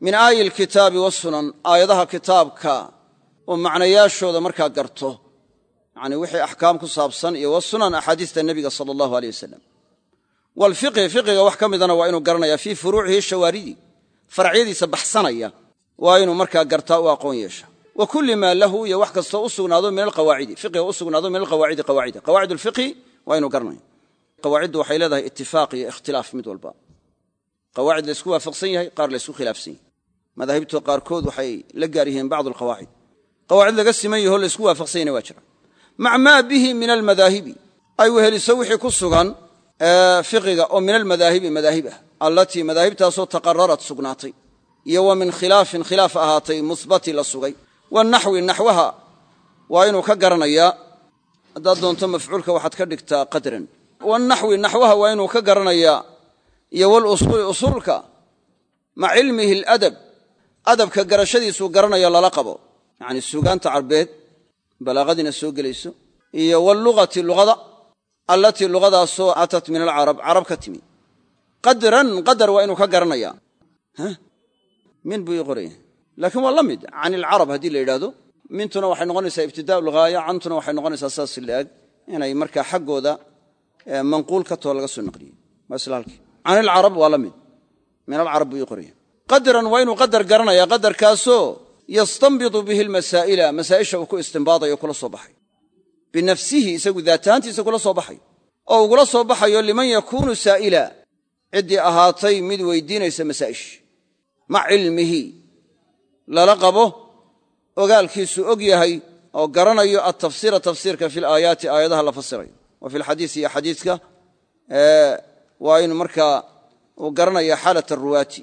min aayi alkitaabi wasunan aayadaha kitaabka oo macnayaashooda markaa garto yacnii wixii axkaam ku saabsan iyo wasunan axaadiista nebiga sala allahu aleyh wasalam waalfiqhi wax ka midana waa inuu garanayaa fii furuucihi faracyadiisa baxsanaya waa inuu markaa gartaa u aqoon yeesha. Wa maa lahu iyo wax kastoo u sugnaado min alqawaacidi. Fiqiga u sugnaado min alqawaacidi qawaacida. Qawaacid alfiqhi waa inuu garanaya qawaaciddu waxay leedahay itifaaq iyo ikhtilaaf mid walba. Qawaacid laysku waafaqsan yahay qaar laysku khilaafsan yahay. Madaahibto qaarkood waxay la gaar yihiin bacdu alqawaacid qawaacid laga siman yaho laysku waafaqsan yahna waa jira. Mac maa bihi min almadaahibi. Ay weheliso wixii ku sugan fiqiga oo min almadaahibi madaahib ah allatii madaahibtaasoo taqararat sugnaatay iyo wa min khilaafin khilaaf ahaatay muhbati la sugay. Wanaxwi naxwaha waa inuu ka garanayaa haddaad doonto mafcuulka waxaad ka dhigtaa qadran wanaxwi naxwaha waa inuu ka garanayaa iyo walusuuli usuulka maca cilmihi aladab adabka garashadiisuu garanayo lala qabo. Yacni suugaanta carbeed balaaqadiina soo gelayso iyo wallugati luqada allatii luqadaasoo atat min alcarab carab ka timi qadran qadar waa inuu ka garanayaa min buu ii qoraya. Laakiin waa la mid. Can ilcarab haddii la yidhaahdo mintuna waxay noqonaysaa ibtidaau lghaaya cantuna waxay noqonaysaa saas laag inay markaa xaggooda manquul ka too laga soo naqliyey. Waa can ilcarab waa la mid. Min alcarab buu ii qoraya. Qadran waa inuu qadar garanaya qadarkaasoo yastanbitu bihi almasaa'ila masaa'isha uu ku istimbaadayo kula soo baxay. Binafsihi isagu daatahaantiisa kula soo baxay. Oo ugula soo baxayo liman yakuunu saa'ila ciddii ahaatay mid weydiinaysa masaa'ish mac cilmihi. Lala qabo? Ogaalkiisu og yahay oo garanayo altafsiira tafsiirka fi laayaati aayadaha la fasirayo wa fi lxadiisi iyo xadiiska waa inu markaa uu garanaya xaalat aruwaati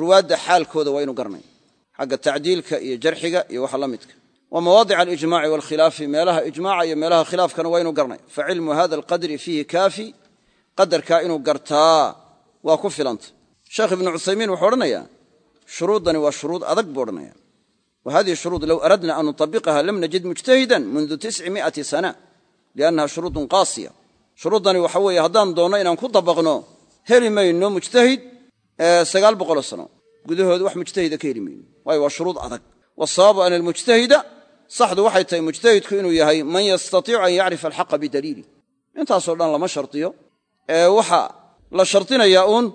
ruwaadda xaalkooda waa inuu garanaya xagga tacdiilka iyo jarxiga iyo waxa la midka. Wa mawaadic alijmaci waalkhilaafi meelaha ijmaca iyo meelaha khilaafkana waa inuu garanaya facilmu hada alqadri fiihi kaafi qadarkaa inuu gartaa waa ku filanta sheekh ibnu cuthaymiin wuxuu odhanayaa shuruuddani waa shuruud adag buu odhanaya wa shuruud low aradna an nutabiqaha lam najid mujtahidan mundu tisci mi'ati sana liannaha shuruudun qaasiya. Shuruuddani waxa weeye haddaan doonno inaan ku dabaqno heli mayno mujtahid sagaal boqoloo sano. Gudahooda wax mujtahida ka heli mayno. Waayo waa shuruud adag. Wasawabu ana almujtahida saxdu waxay tahay mujtahidku inuu yahay man yastatiicu an yacrifa alxaqa bidaliili intaasoo dhan lama shardiyo la shardinayaa uun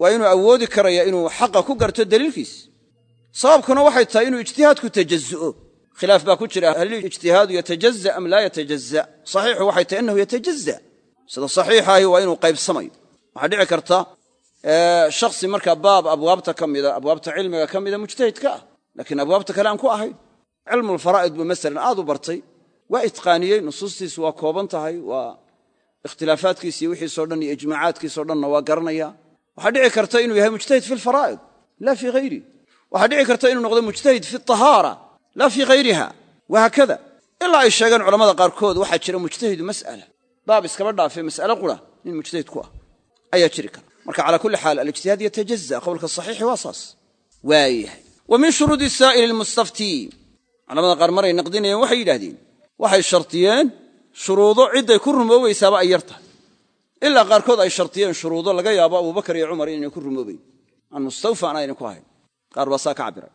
waa inuu awoodi karaya inuu xaqa ku garto daliilkiis. Sababkuna waxay tahay inuu ijtihaadku tajazu'o khilaaf baa ku jira hal ijtihaadu yatajaza am laa yatajaza saxiixu waxay tahay annahu yatajaza sida saxiixaahi waa inuu qaybsamayo waxaa dhici karta shakhsi markaa baab abwaabta ka mida abwaabta cilmiga ka mida mujtahid ka ah. Laakiin abwaabta kale aan ku ahayn. Cilmulfaraa'id buu masalan aad u bartay. Waa itqaaniyey nusuustiisu waa kooban tahay waa ikhtilaafaadkiisi wixiisoo dhan iyo ijmaacaadkiisoo dhanna waa garanaya waxaa dhici karta inuu yahay mujtahid fi lfaraa'id la fii hayri waxaa dhici karta inuu noqdo mujtahid fi tahaara la fii hayriha wahaakada ilaa ay sheegeen culamada qaarkood waxaa jira mujtahidu mas'ala. Baab iskaba dhaafe mas'ale qura nin mujtahid ku ah. Ayaa jiri kara. Marka calaa kulli xaal alijtihaad yatajaza qowlka saxiixi waa saas. Waayahay wa shuruudo cidday ku rumoobaysaaba ay yar tahay. Ilaa qaarkood ay shardiyeen shuruudo laga yaabo abubakar iyo cumar inaynay ku rumoobayn aan mustawfa aan ayna ku ahayn. Qaar baa saa ka cabbiray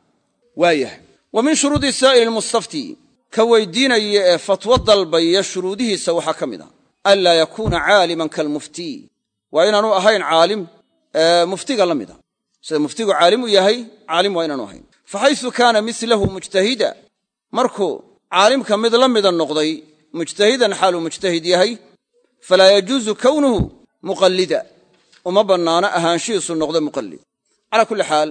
waayahay wa min shuruudi saa'ili lmustaftii ka weydiinaya ee fatwo dalbaya shuruudihiisa waxaa ka mid ah. Anlaa yakuuna caaliman kalmuftii waa inaanu ahayn caalim muftiga la mida sida muftigu caalim u yahay caalim waa inaanu mid mujtahidan xaaluu mujtahid yahay falaa yajuusu kownuhu muqallida. Uma bannaano ahaanshihiisu noqdo muqallid. Calaa kulli xaal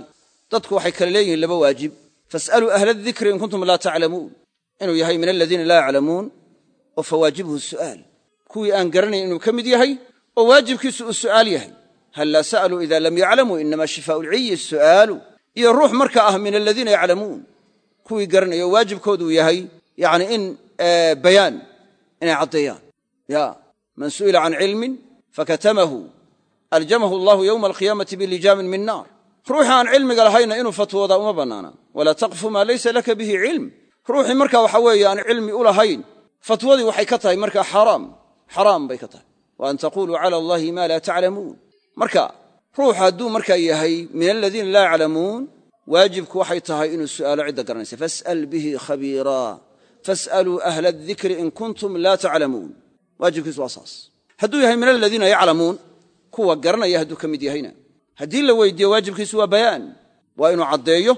dadku waxay kale leeyihiin laba waajib. Fas'aluu ahla adikri in kuntum laa taclamuun. Inuu yahay min aladiina laa yaclamuun oo fawaajibhu su'aal. Kuwii aan garanayn inuu ka mid yahay oo waajibkiisu uu su'aal yahay. Hal laa sa'aluu ida lam yaclamuu inama shifaau lciyi su'aalu. Iyo ruux marka ah min aladiina yaclamuun. Kuwii garanaya oo waajibkooduu yahay yani in bayaan inay caddeeyaan ya man su'ila can cilmin fakatamahu. Aljamahu allahu yowma alqiyaamati bilijaamin min naar. Ruuxii aan cilmiga lahayna inuu fatwoodaa uma bannaana. Walaa taqfu maa laysa laka bihi cilm. Ruuxii marka waxa weeye aan cilmi u lahayn fatwadii waxay ka tahay markaa xaraam. Xaraam bay ka tahay. Wa an taquluu cala allahi ma laa taclamuun. Marka ruux hadduu markaa yahay min aladiina laa yaclamuun waajibku waxay tahay inuu su'aalo cidda garanaysa. Fas'al bihi fas'aluu ahla adikri in kuntum laa taclamuun. Waajibkiisu waa saas. Hadduu yahay min aladiina yaclamuun kuwa garanaya hadduu ka mid yahayna. Haddii la weydiiyo waajibkiisu waa bayaan. Waa inuu caddeeyo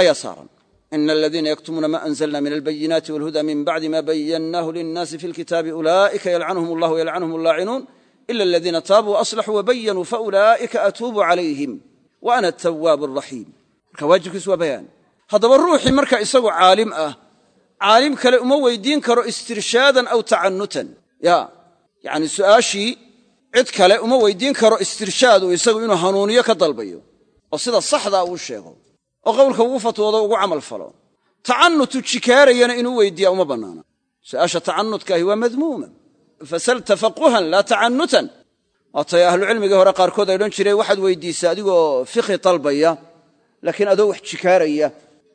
ayaa saaran. Ina aladiina yaktumuuna ma anzalna min albayinaati walhuda min bacdi ma bayannaahu linnaasi fi lkitaabi ulaa'ika yalcanhum allah yalcanhum allaacinuun ila aladiina taabuu waaslaxuu wabayanuu faulaa'ika atuubu calayhim. Wa ana atawaabu araxiim marka waajibkiisu waa bayaan. Haddaba ruuxii marka isagu caalim ah caalim kale uma weydiin karo istirshaadan aw tacannutan. Ya yacni su'aashii cid kale uma weydiin karo istirshaadu isagu inuu hanuuniyo ka dalbayo. Oo sida saxdaa uu sheego. Oo qowlka ugu fatwoodo ugu camal falo. Tacannutu jikaarayana inuu weydiiya uma bannaana. Su'aasha tacannudkaahi waa madmuuma fasal tafaquhan laa tacannutan. Waatay ahlucilmigii hore qaarkood ay odhan jireen waxaad weydiisaa adigoo fiqhi dalbaya laakiin adoo wax jikaaraya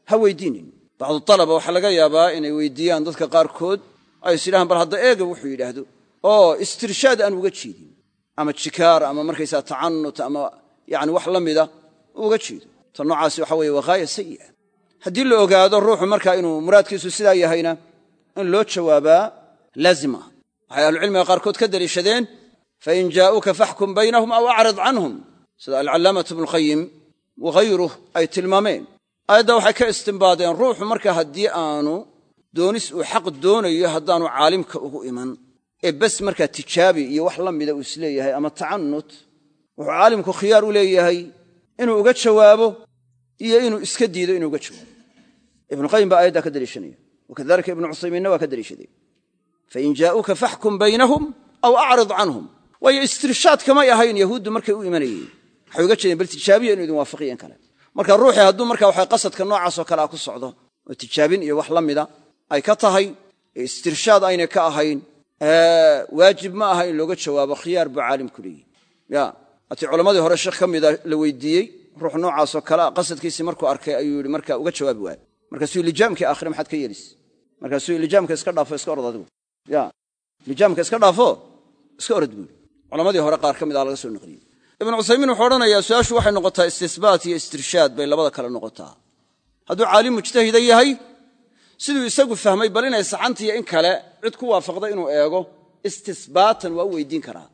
ha weydiinin bacdu talaba waxaa laga yaabaa inay weydiiyaan dadka qaarkood ay is yidhahaan bal hadda eega wuxuu yidhaahdo. Oo istirshaad aan uga jeedin. Ama jikaar ama markaysaa tacannut ama yani wax la mida uga jeedo. Ta noocaasi waxa weye waa ghaaya sayi'a haddii la ogaado ruuxu markaa inuu muraadkiisu sidaa yahayna in loo jawaabaa laazim ah waxay ahlucilmiga qaarkood ka deliishadeen fain jaa'uuka faxkum baynahum aw acrid canhum. Sida alcallaamatu ibnuqayim waghayruh ay tilmaameen aayadda waxay ka istimbaadeen ruuxu marka haddii aanu doonis uu xaq doonayo haddaanu caalimka ugu iman ee bes markaa tijaabi iyo wax la mida uu is leeyahay ama tacannut wuxuu caalimku khiyaar u leeyahay inuu uga jawaabo iyo inuu iska diido inuu uga jawaabo. Ibnuqayim baa aayaddaa ka deliishanaya wakadalika ibnu cuthaymiinna waa ka deliishaday fain jaa'uuka faxkum baynahum aw acrid canhum. Waayo istirshaad kamay ahayn yahuuddu markay u imanayeen waxay uga jeedeen bal tijaabiya inu idin waafaqiyan kale marka ruuxii hadduu marka waxa qasadka noocaasoo kale a ku socdo oo tijaabin iyo wax la mida ay ka tahay istirshaad aynay ka ahayn waajib ma aha in looga jawaabo khiyaar buu caalimku leeyihi ya hatii culammadii hore sheekh ka mida la weydiiyey ruux noocaasoo kalea qasadkiisii markuu arkay ayuu yihi marka uga jawaabi waayo markaasuu lijaamkii aakhire maxaad ka yeelis. Markaasuu lijaamka iska dhaafo iska orod adigu. Ya lijaamka iska dhaafo iska orod buuri. Culammadii hore qaar ka mid a laga soo naqliyey ibnu cuthaymiin wuxuu odhanayaa su'aashu waxay noqotaa istisbaat iyo istirshaad bay labada kale noqotaa. Hadduu caalim mujtahida yahay siduu isagu fahmay bal inay saxantiiyo in kale cid ku waafaqda inuu eego istisbaatan waa u weydiin karaa.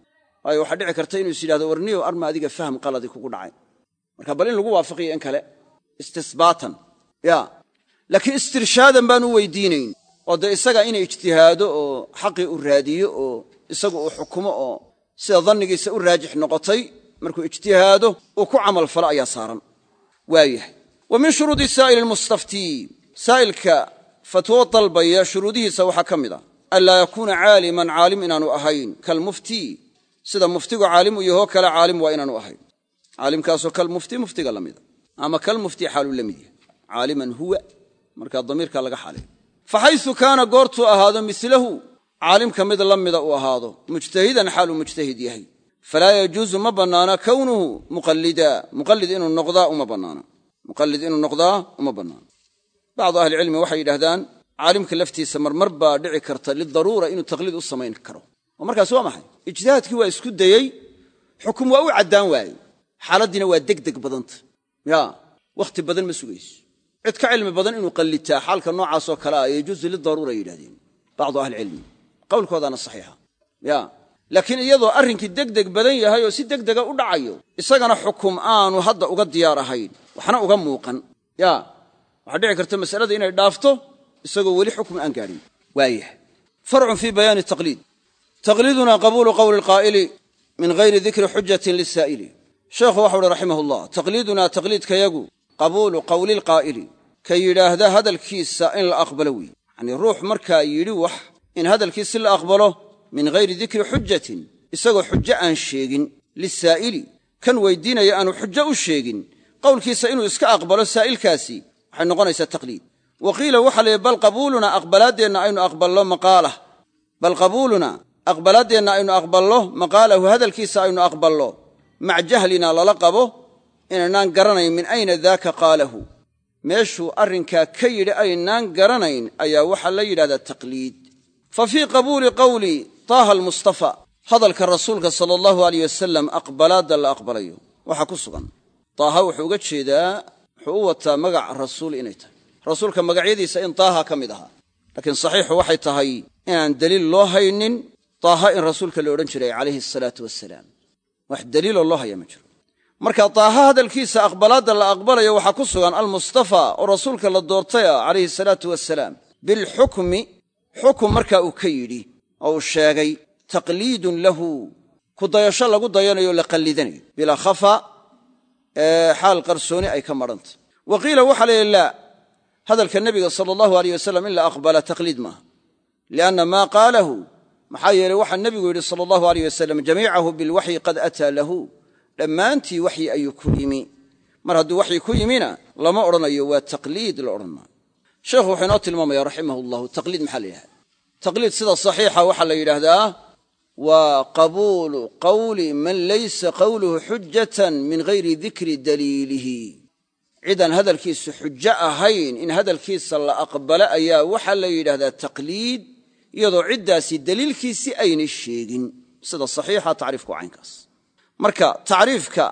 Waayo waxaa dhici karta inuu is yidhahdo warniyow arma adiga fahm qaladi kugu dhacay. Marka bal in lagu waafaqiyo in kale istisbaatan. Ya. Laakiin istirshaadan baan u weydiinayn. Oo dee isaga inay ijtihaado oo xaqii u raadiyo oo isagu uu xukumo oo sida dannigiisa u raajix noqotay markuu ijtihaado uu ku camal falo ayaa saaran. Waayahay. Wa min shuruudi saa'ili lmustaftii saa'ilka fatwo dalbaya shuruudihiisa waxaa ka mid a anlaa yakuuna caaliman caalim inaanu ahayn. Kalmuftii sida muftigu caalim u yahoo kale caalim waa inaanu ahayn. Caalimkaasoo kalmufti muftiga la mida ama kalmufti xaaluu la mid yahay. Caaliman huwa. Markaa damiirka laga xalay faxaysu kaana goortuu ahaado milahu caalimka mid la ahaado. Mujtahidan xaaluu mujtahid yahay falaa yajuusu ma bannaana kownuhu muqallida. Muqallid inuu noqdaa uma bannaana muqallid inuu noqdaa uma bannaana bacdu ahlicilmi waxay yidhahdaan caalimka laftiisa marmar baa dhici karta lidaruura inuu taqliid u samayn karo. Oo markaas waa maxay? Ijtihaadkii waa isku dayey xukum waa u caddaan waaye xaaladdiina waa degdeg badanta. Ya wakhti badan ma sugayso. Cid ka cilmi badan inuu qallitaa xaalka noocaasoo kale ah yajuusu lidaruura yidhahdeen bacdu ahlicilmi qowlkoodaana saxiixa laakiin iyadoo arrinkii degdeg badan yahay oo si degdega u dhacayo isagana xukum aanu hadda uga diyaar ahayn. Waxna uga muuqan. Ya waxaa dhici karta masalada inay dhaafto isagoo weli xukm aan gaadhin. Waayahay. Farcun fii bayaani taqliid. Taqliiduna qabuulu qowli alqaa'ili min hayri dikri xujatin lisaa'ili sheekhu waxau uhi raximah allah taqliidunaa taqliidkayagu qabuulu qowli lqaa'ili ka yidhaahda hadalkiisa in la aqbalo weeye yacnii ruux markaa yidhi wax in hadalkiisi la aqbalo min hayri dikri xujatin isagoo xujo aan sheegin lisaa'ili kan weydiinaya aanu xujo u sheegin. Qowlkiisa inuu iska aqbalo saa'ilkaasi waxay noqonaysaa taqliid. Wa qiila waxa la yidhi bal qabuulunaa aqbalaaddeenna aynu aqballo maqaalah. Bal qabuulunaa aqbalaaddeenna aynu aqballo maqaalahu hadalkiisa aynu aqballo. Mac jahlina lala qabo inaynaan garanayn min ayna daaka qaalahu. Meeshuu arrinkaa ka yidhi aynaan garanayn ayaa waxaa la yidhahdaa taqliid. Fa fii qabuuli qowli taaha almustafa hadalka rasuulka sala allahu aleyh wasalam aqbalaadda la aqbalayo. Waxaa ku sugan. Taaha wuxuu uga jeedaa wuxuu u wataa magac rasuul inay tahay. Rasuulka magacyadiisa in taaha ka mid ahaa laakiin saxiixu waxay tahay inaan deliil loo haynin taaha in rasuulka la odhan jiray calayhi asalaatu wasalaam wax deliiloo loo haya ma jiro. Marka taaha hadalkiisa aqbalaadda la aqbalayo waxaa ku sugan almustafaa oo rasuulka la doortay ah calayhi salaatu wasalaam bilxukmi xukum markaa uu ka yidhi oo uu sheegay taqliidun lahu. Ku dayasho lagu dayanayo la qallidanayo. Bilaa khafa xaal qarsooni ay ka madhantay wa qiila waxaa la yidhi laa hadalka nebiga sala allahu aleyh wasalam in la aqbala taqliid maaha. Lianna maa qaalahu. Maxaa yeeley waxaa nebigu yidhi sala allahu aleyh wasalam jamiicahu bilwaxyi qad ataa lahu. Dhammaantii waxyi ayuu ku yimi. Mar hadduu waxyi ku yimina lama odhanayo waa taqliid la odhan maayo. Sheekhu wuxuu inoo tilmaamaya raximah llahu taqliid maxaa la yidhahda taqliid sida saxiixa waxaa la yidhaahdaa waa qabuulu qawli man laysa qawluhu xujatan min gayri dikri daliilihi. Cidaan hadalkiisu xujo ahayn in hadalkiisa la aqbalo ayaa waxaa la yidhahdaa taqliid iyadoo ciddaasi daliilkiisi aynay sheegin. Sida saxiixa tacriifku caynkaas. Marka tacriifka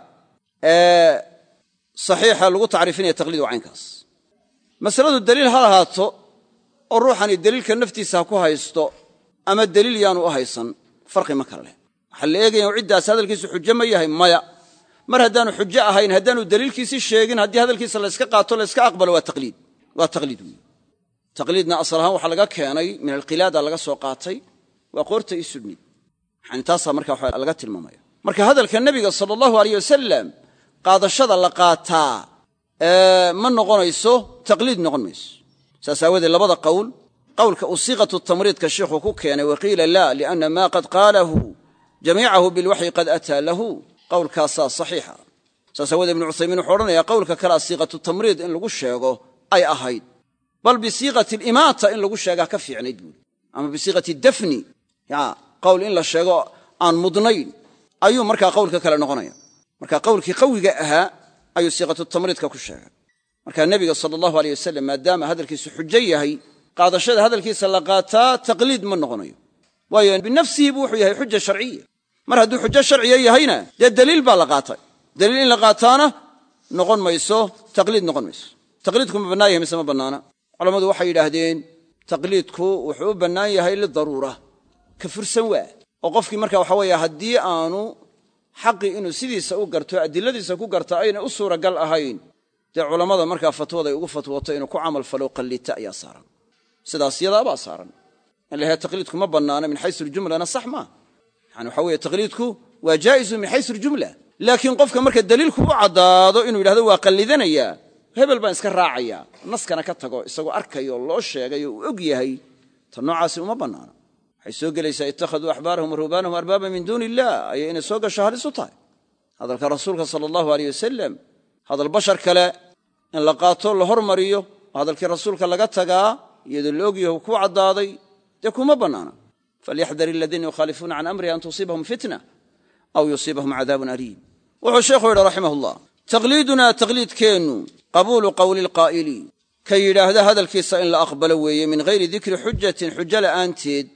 ee saxiixa lagu tacriifinaya taqliid waa masaladu daliil ha lahaato oo ruuxani daliilka naftiisa ha ku haysto ama daliil yaanu u haysan farqi ma kala leh. Waxaa la eegaya ciddaas hadalkiisu xujo ma yahay maya. Mar haddaanu xujo ahayn haddaanu daliilkiisi sheegin haddii hadalkiisa layska qaato layska aqbalo waa taqliid. Waa taqliid weyi taqliidna asal ahaan waxaa laga keenay min alqilaada laga soo qaatay waa qoorta ii sudhnid yani taasaa marka waxa laga tilmaamaya. Marka hadalka nebiga sala allahu aleyh wasalam qaadashada la qaataa ma noqonayso taqliid noqon mayso saas aawadeed labada qowl qowlka uu siiqatu tamriidka sheikhu ku keenay waqiila la lianna ma qad qaalahu jamiicahu bilwaxyi qad ataa lahu qowlkaasaa saxiixa. Saas aawoodee ibnu cuthaymiin wuxuu odhanayaa qowlka kalea siiqatu tamriid in lagu sheego ay ahayd bal bisiiqati alimaata in lagu sheegaa ka fiicnayd buuri ama bisiiqati dafni qowl in la sheego aan mudnayn ayuu markaa qowlka kale noqonaya. Marka qowlkii qawiga ahaa ayuu siiqatu tamriidka ku sheegay marka nebiga sala allahu aleyh wasalam maadaama hadalkiisu xujo yahay qaadashada hadalkiisa la qaataa taqliid ma noqonayo. Waayo binafsihi buu wuxuu yahay xuja sharciya. Mar hadduu xujo sharciya yahayna dee daliil baa la qaatay. Daliil in la qaataana noqon mayso taqliid noqon mayso. Taqliidku ma bannaan yahay mise ma bannaana? Culammadu waxay yidhaahdeen taqliidku wuxuu u bannaan yahay lidaruura ka fursan waa. Oo qofkii marka waxa weeye haddii aanu xaqii inuu sidiisa u garto adiladiisa ku garta aynay u suuragal ahayn dee culammada markaa fatwada ay ugu fatwooto inuu ku camal falo qallita ayaa saaran. Sidaas saaran. In taqliidku ma bannaana min xaysu ljumlana sax maa yani waxa weeye taqliidku waa jaa'izu min xaysu ljumla laakiin qofka marka daliilku u caddaado inuu yidhahdo waa qallidanayaa hebel baan iska raacaya naskana ka tago isagoo arkayo loo sheegay oo uu og yahay ta noocaasi uma bannaana waxay soo gelaysaa ittakhaduu axbaarahum wa ruhbaanahum arbaaba min duuni illah ayay inay soo gasho halis u tahay. Hadalka rasuulka sala allahu aleyh wasalam hadal bashar kale in la qaato la hormariyo hadalkii rasuulka laga tagaa iyadoo la ogyaho ku caddaaday dee kuma bannaana. Falyaxdar aladiina yukhaalifuuna can amrihi an tusiibahum fitna aw yusiibahum cadaabun aliim. Wuxuu sheekhu yidhi raximah ullah taqliidunaa taqliidkeennu qabuulu qowli lqaa'ili ka yidhaahda hadalkiisa in la aqbalo weeye min hayri dikri xujatin xujo la'aanteed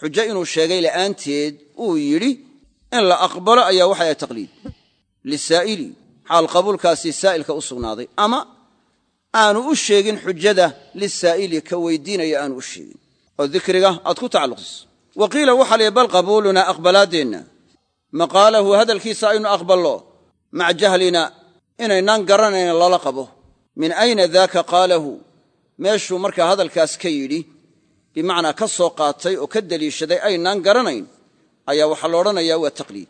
xujo inuu sheegay la'aanteed uu yidhi in la aqbalo ayaa waxay ahay taqliid. Lisaa'ili xaal qabuulkaasi saa'ilka u sugnaaday ama aanu u sheegin xujada lisaa'ili ka weydiinaya aanu u sheegin. Oo dikriga aad ku tacalluqsiso. Wa qiila waxaa layihi bal qabuulunaa aqbalaaddeenna maqaalahu hadalkiisa aynu aqballo maca jahlina inaynaan garanayn lala qabo. Min ayna daaka? Qaalahu meeshuu markaa hadalkaas ka yidhi bimacnaa ka soo qaatay oo ka deliishaday aynaan garanayn ayaa waxaa la odhanayaa waa taqliid.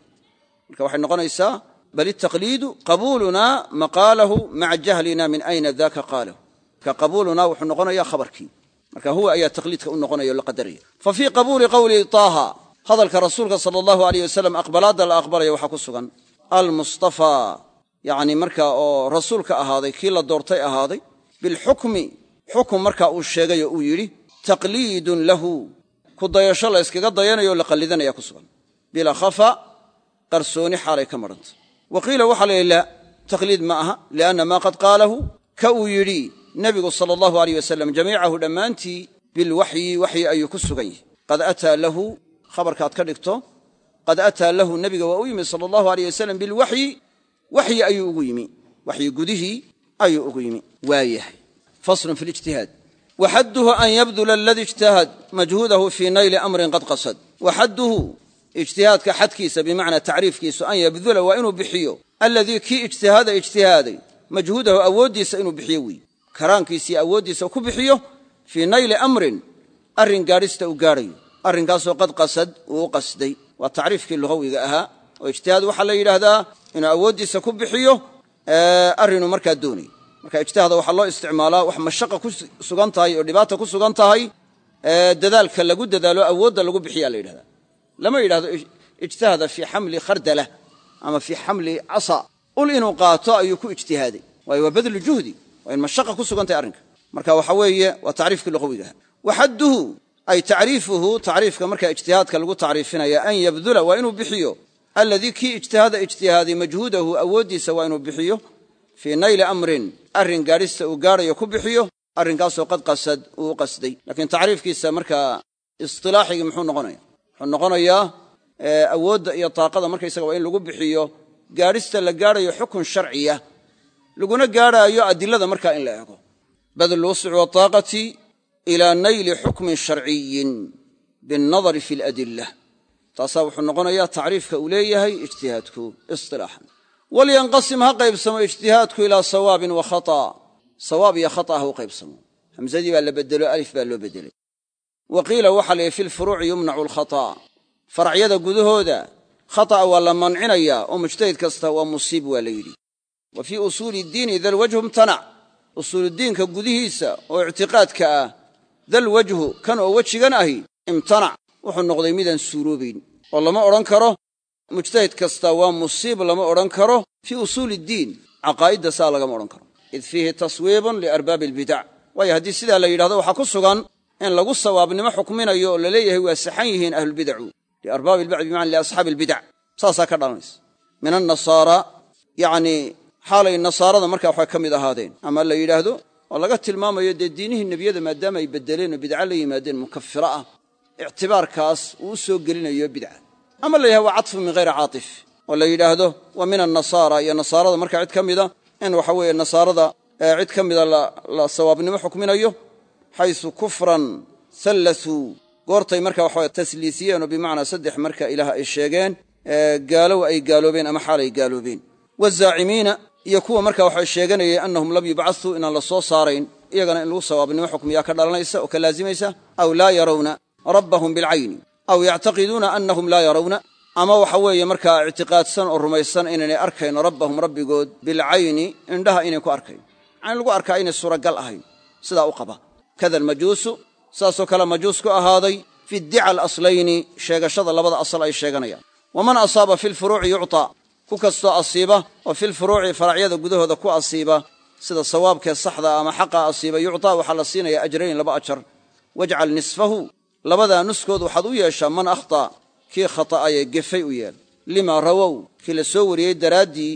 Marka waxay noqonaysaa bal itaqliidu qabuulunaa maqaalahu maca jahlina min ayna daaka qaalahu marka qabuulunaa wuxuu noqonayaa khabarkii marka huwa ayaa taqliidka u noqonaya o la qadaraya fa fii qabuuli qawli taaha hadalka rasuulka sala allahu aleyh wasalam aqbalaadda la aqbalaya waxaa ku sugan almustafaa yacni markaa oo rasuulka ahaaday kii la doortay ahaaday bilxukmi xukum markaa uu sheegay oo uu yidhi taqliidun lahu ku dayasho la yskaga dayanayo la qallidanaya ku sugan bilaa qarsooni xaalay ka marhanta wa qiila waxaa la yidhi taqliid ma aha lianna maa qad qaalahu. Ka uu yidhi nebigu sala allahu aleyh wasalam jamiicahu dhammaantii bilwaxyi waxyi ayuu ku sugan yahay. Qad ataa lahu khabarkaad ka dhigto qad ataa lahu nebiga waa u yimi sala allahu aleyh wasalam bilwaxyi waxyi ayuu ugu yimi. Waxyi gudihii ayuu ugu yimi. Waa yahay. Faslun fi lijtihaad waxadduhu an yabdula ijtihaadka xadkiisa bimacnaa tacriifkiisu an yabdula waa inuu bixiyo. Alladii kii ijtihaada ijtihaaday majhuudahu awooddiisa inuu bixiyo weeye karaankiisiiyo awooddiisa ku bixiyo fii nayli amrin arrin gaadhista uu gaadhayo arrinkaasoo qad qasad uu u qasday. Waa tacriifkii lugawiga ahaa oo ijtihaad waxaa la yidhaahdaa inuu awooddiisa ku bixiyo arrinuu markaa doonay. Marka ijtihaada waxaa loo isticmaalaa wax mashaqa ku sugan tahay oo dhibaata lagu dadaalo awoodda lagu bixiyaa yidhahdaa lama yidhahdo ijtihada fii xamli khardala ama fii xamli casa ul inuu qaato ayuu ku ijtihaaday. Waayo waa badlu juhdi waa in mashaqa ku sugan tahay arrinka. Marka waxa weeye waa tacriifkii luqawigaha waxadduhu ay tacriifuhu tacriifka markaa ijtihaadka lagu tacriifinaya an yabdula waa inuu bixiyo. Alladii kii ijtihaada ijtihaaday majhuudahu awooddiisa waa inuu bixiyo. Fii nayli amrin arrin gaadhista uu gaadhayo ku bixiyo arrinkaasoo qad qasad uu wuxuu noqonayaa awoodda iyo taaqada markaysaga waa in lagu bixiyo. Gaadhista la gaadhayo xukun sharciya laguna gaadhaayo adilada markaa in la eego. Badl wusci wataaqati ilaa nayli xukmin sharciyin binnadari fi ladila taasaa wuxuu noqonayaa tacriifka uu leeyahay ijtihaadku isilaaxan walyanqasim ha qaybsamo ijtihaadku ilaa sawaabin wa khata. Sawaab iyo khata ha u qaybsamo. Hamsadii baa la bedelo alif baa loo bedelay wa qiila waxaa la yidhi fi lfuruuci yumnacu alkhata. Faracyada gudahooda khata'a waa la mancinayaa oo mujtahid kasta waa musiib waa la yidhi. Wa fii usuuli diini dalwajhu imtanac usuuludiinka gudihiisa oo ictiqaadka ah dal wajhu kan oo wejigan ahi imtanac wuxuu noqday midaan suuroobayn oo lama odhan karo mujtahid kasta waa musiib lama odhan karo fii usuuli iddiin caqaa'idda saa lagama odhan karo. Id fiihi taswiibun liarbaabi albidac waayo haddii sidaa la yidhahdo waxaa ku sugan in lagu sawaabnimo xukminayo oo la leeyahay waa saxan yihiin ahlulbidacu liarbaabi albacdi bimacna liasxaabi albidac saasaa ka dhalanaysa. Min annasaara yacnii xaalay nasaarada markaa waxay ka mid ahaadeen. Ama la yidhaahdo oo laga tilmaamayo dee diinihii nebiyada maadaama ay beddeleen oo bidca la yimaadeen mukafira ah ictibaarkaas uu u soo gelinayo bidca ama la yidhahdo waa cadfu min hayri caatif. Oo la yidhaahdo waa min annasaara iyo nasaarada markaa cid ka mida in waxa weeye nasaarada cid ka mida la sawaabnimo xukminayo xaysu kufran sallasuu goortay marka waxawe tasliisiyeen oo bimacnaa saddex marka ilaah ay sheegeen gaalow ay gaaloobeen ama xaalay gaaloobeen. Wazaacimiina iyo kuwa marka waxay sheeganayeen annahum lam yubcasuu inaan la soo saarayn iyagana in lagu sawaabnimo xukmiyaa ka dhalanaysa oo ka laazimaysa aw laa yarawna rabbahum bilcayni aw yactaqiduuna annahum laa yarawna ama waxa weeye markaa ictiqaadsan oo rumaysan inaynay arkayn rabbahum rabbigood bilcayni indhaha inayn ku arkayn yani lagu arkaa inay suuragal ahayn sidaa u qaba kada almajuusu saasoo kale majuus ku ahaaday fi ddica alaslayni sheegashada labada asal ay sheeganayaan. Waman asaaba fi lfuruuci yuctaa ku kastoo asiiba oo filfuruuci faracyada gudahooda ku asiiba sida sawaabkee saxda ama xaqa asiiba yuctaa waxaa la siinayaa ajrayn laba ajar. Wajcal nisfahu labadaa nuskood waxaad u yeeshaa man akhtaa kii khata'aye gefay u yeel. Lima rawow kii la soo wariyey daraaddii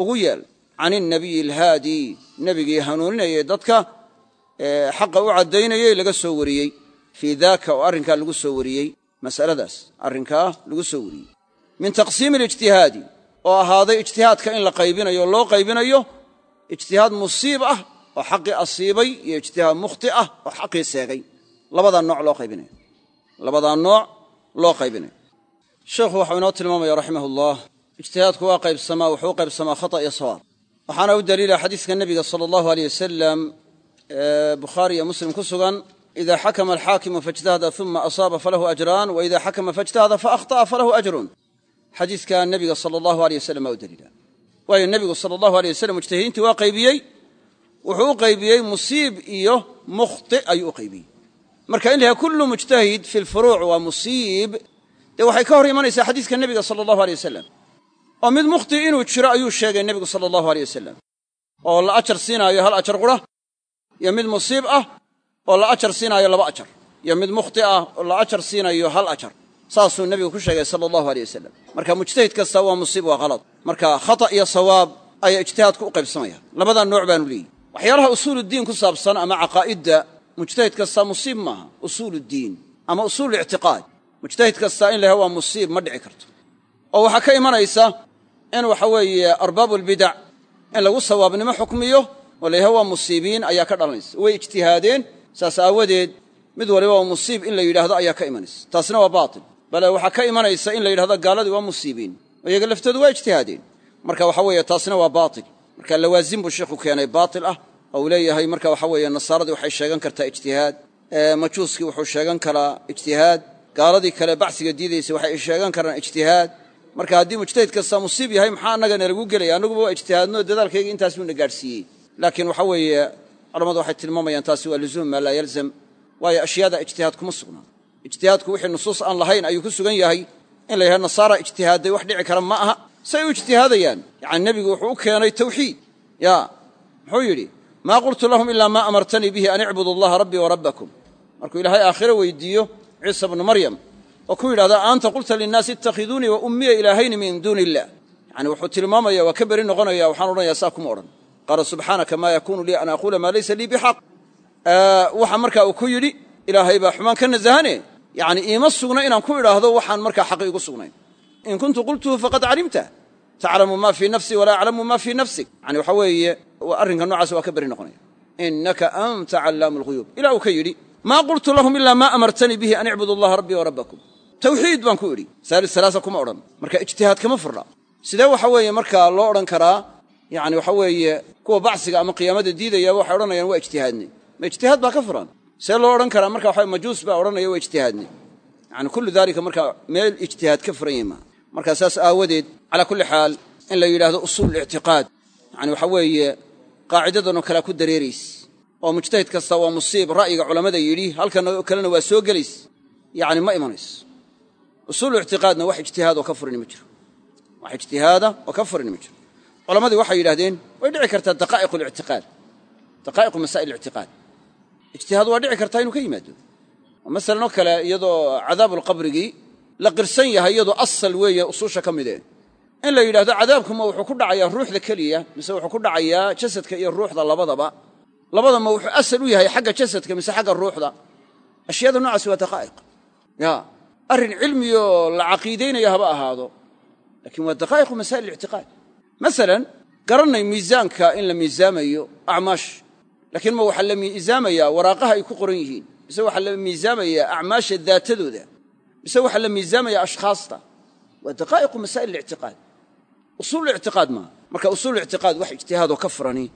ugu yeel. Can innabiyi alhaadii nebigii hanuuninayay dadka xaqa u caddaynayey laga soo wariyey. Fii daaka oo arrinkaa lagu soo wariyey mas'aladaas arrinkaa lagu soo wariyey. Min taqsiimi alijtihaadi oo ahaaday ijtihaadka in la qaybinayo loo qaybinayo ijtihaad musiib ah oo xaqii asiibay iyo ijtihaad mukhti ah oo xaqii seegay. Labadaa nooc loo qaybinayo. Labadaa nooc loo qaybinayo. Sheekhu waxau inoo tilmaamaya raximahullah ijtihaadku waa qaybsamaa wuxuu qaybsamaa khata iyo sawaab. Waxaana u daliila xadiiska nebiga sala allahu aleyh wasalam bukhaari iyo muslim ku sugan ida xakama alxaakimu faijtahada uma asaaba falahu ajraan wa ida xakama faijtahada faahطa'a falahu ajrun. Xadiiska nebiga sala allahu aleyh wasalam baa u daliila. Waayo nebigu sala allahu aleyh wasalam mujtahidiintii waa qaybiyey wuxuu u qaybiyey musiib iyo mukhti ayuu u qaybiyey. Marka in la yahay kullu mujtahid fi lfuruuc waa musiib. Dee waxay ka hor imanaysaa xadiiska nebiga sala allahu aleyh wasalam oo mid mukhti inuu jiro ayuu sheegay nebigu sala allahu iyo mid musiib ah oo la ajar siinaayo laba ajar iyo mid mukhti ah oo la ajar siinayo hal ajar. Saasuu nebigu ku sheegay sala allahu aleyh wasalam marka mujtahid kasta waa musiib waa halad marka khata iyo sawaab ayaa ijtihaadku u qaybsamayaan labadaa nooc baanu leeyihi waxyaalaha usuuluddiin ku saabsan ama caqaa'idda mujtahid kasta musiib maaha usuuluddiin ama usuululictiqaad mujtahid kasta in la yahay waa musiib ma dhici karto. Oo waxaa ka imanaysa in waxa weeye arbaabuulbidac in lagu sawaabnimo xukmiyo oo la yahay waa musiibiin ayaa ka dhalanaysa. Way ijtihaadeen saas aawadeed mid waliba waa musiib in la yidhaahdo ayaa ka imanaysa. Taasina waa baatil. Bale waxaa ka imanaysa in la yidhahdo gaaladii waa musiibiin oo iyaga laftoodu waa ijtihaadeen. Marka waxa weeye taasina waa baatil. Marka lawaasim buu sheikhu keenay baatil ah oo uu leeyahay marka waxa weeye nasaaradii waxay sheegan kartaa ijtihaad. Majuuskii wuxuu sheegan karaa ijtihaad. Gaaladii kale bacsiga diidaysa waxay sheegan karaan ijtihaad. Marka haddii mujtahid kasta musiib yahay maxaa annagana lagu gelaya? Annaguba waa ijtihaadno dadaalkayga intaas buuna gaadhsiiyey laakiin waxa weeye culammadu waxay tilmaamayaan taasi waa luzuum maa laa yalzam waayo ashyaada ijtihaad kuma sugnaa ijtihaadku wixii nusuus aan lahayn ayuu ku sugan yahay in la yidhahdo nasaara ijtihaadday wax dhici kara ma aha. Say u ijtihaadayaan yacani nebigu wuxuu u keenay tawxiid. Ya muxuu yidhi maa qultu lahum ilaa maa amartanii bihi an icbudu allaha rabbii wa rabbakum. Markuu ilaahay aakhiro weydiiyo ciisa bnu maryam oo ku yidhahda anta qulta linnaasi ittakhiduunii wa ummiya ilaahayni min duuni illah yani wuxuu tilmaamaya waa ka beri noqonaya waxaan odhanaya saa kuma odhan qaala subxaanaka maa yakuunu lii an aquula maa laysa lii bixaq waxa markaa uu ku yidhi ilaahay baa xumaan ka nasahane yani iima sugna inaan ku idhaahdo waxaan markaa xaqi igu sugnayn in kuntu qultuhu faqad calimta taclamu ma fii nafsii walaa aclamu ma fii nafsik. Yani waxa weeye arrinka noocaas waa ka beri noqonaya. Innaka anta callaamu lghuyuub ilah uu ka yidhi maa qultu lahum ilaa maa amartanii bihi an icbudu allaha rabbii wa rabbakum. Tawxiid baan ku idhi saalis salaasa kuma odhan. Marka ijtihaad kama furna. Sidee waxa weeye markaa loo odhan karaa yani waxa weeye kuwa bacsiga ama qiyaamada diidaya waxay odhanayaan waa ijtihaadnay ma ijtihaad baa ka furan. See loo odhan karaa marka waxa majuus baa odhanaya waa ijtihaadnay yani kullu daalika marka meel ijtihaad ka furan yahi maa marka saas aawadeed calaa kulli xaal in la yidhahdo usuul ictiqaad. Yani waxa weeye qaacidadanoo kalea ku dareerays oo mujtahid kasta waa musiib ra'yiga culammada yidhi halkan kalena waa soo gelays yani ma imanayso. Usuulu ictiqaadna wax ijtihaadoo ka furini ma jiro. Wax oo ka furini ma jiro culammadii waxay yidhahdeen way dhici kartaa daqaa'iq lictiqaad daqaa'iqu masaa'il ictiqaad ijtihaad waa dhici kartaa inuu ka yimaado. Masalan oo kale iyadoo cadaabulqabrigii la qirsan yahay iyadoo asal weeye usuusha ka midee in la yidhahdo cadaabkuma wuxuu ku dhacayaa ruuxda keliya mise wuxuu ku dhacayaa jasadka iyo ruuxda labadaba. Labadama wuxuu asal u yahay xagga jasadka mise xagga ruuxda. Ashyaada noocaasi waa daqaa'iq. Ya arrin cilmiyoo la caqiidaynaya haba ahaado lakiin waa daqaa'iqu masaa'il ictiqaad masalan garannay miisaanka in la miisaamayo acmaash laakiin ma waxaa la miisaamayaa waraaqaha ay ku qoran yihiin. Mise waxaa la miisaamayaa acmaasha daatadooda. Mise waxaa la miisaamayaa ashkhaasta waa daqaa'iqu masaa'il ictiqaad usuul ictiqaad maaha marka usuul ictiqaad wax ijtihaadoo ka furani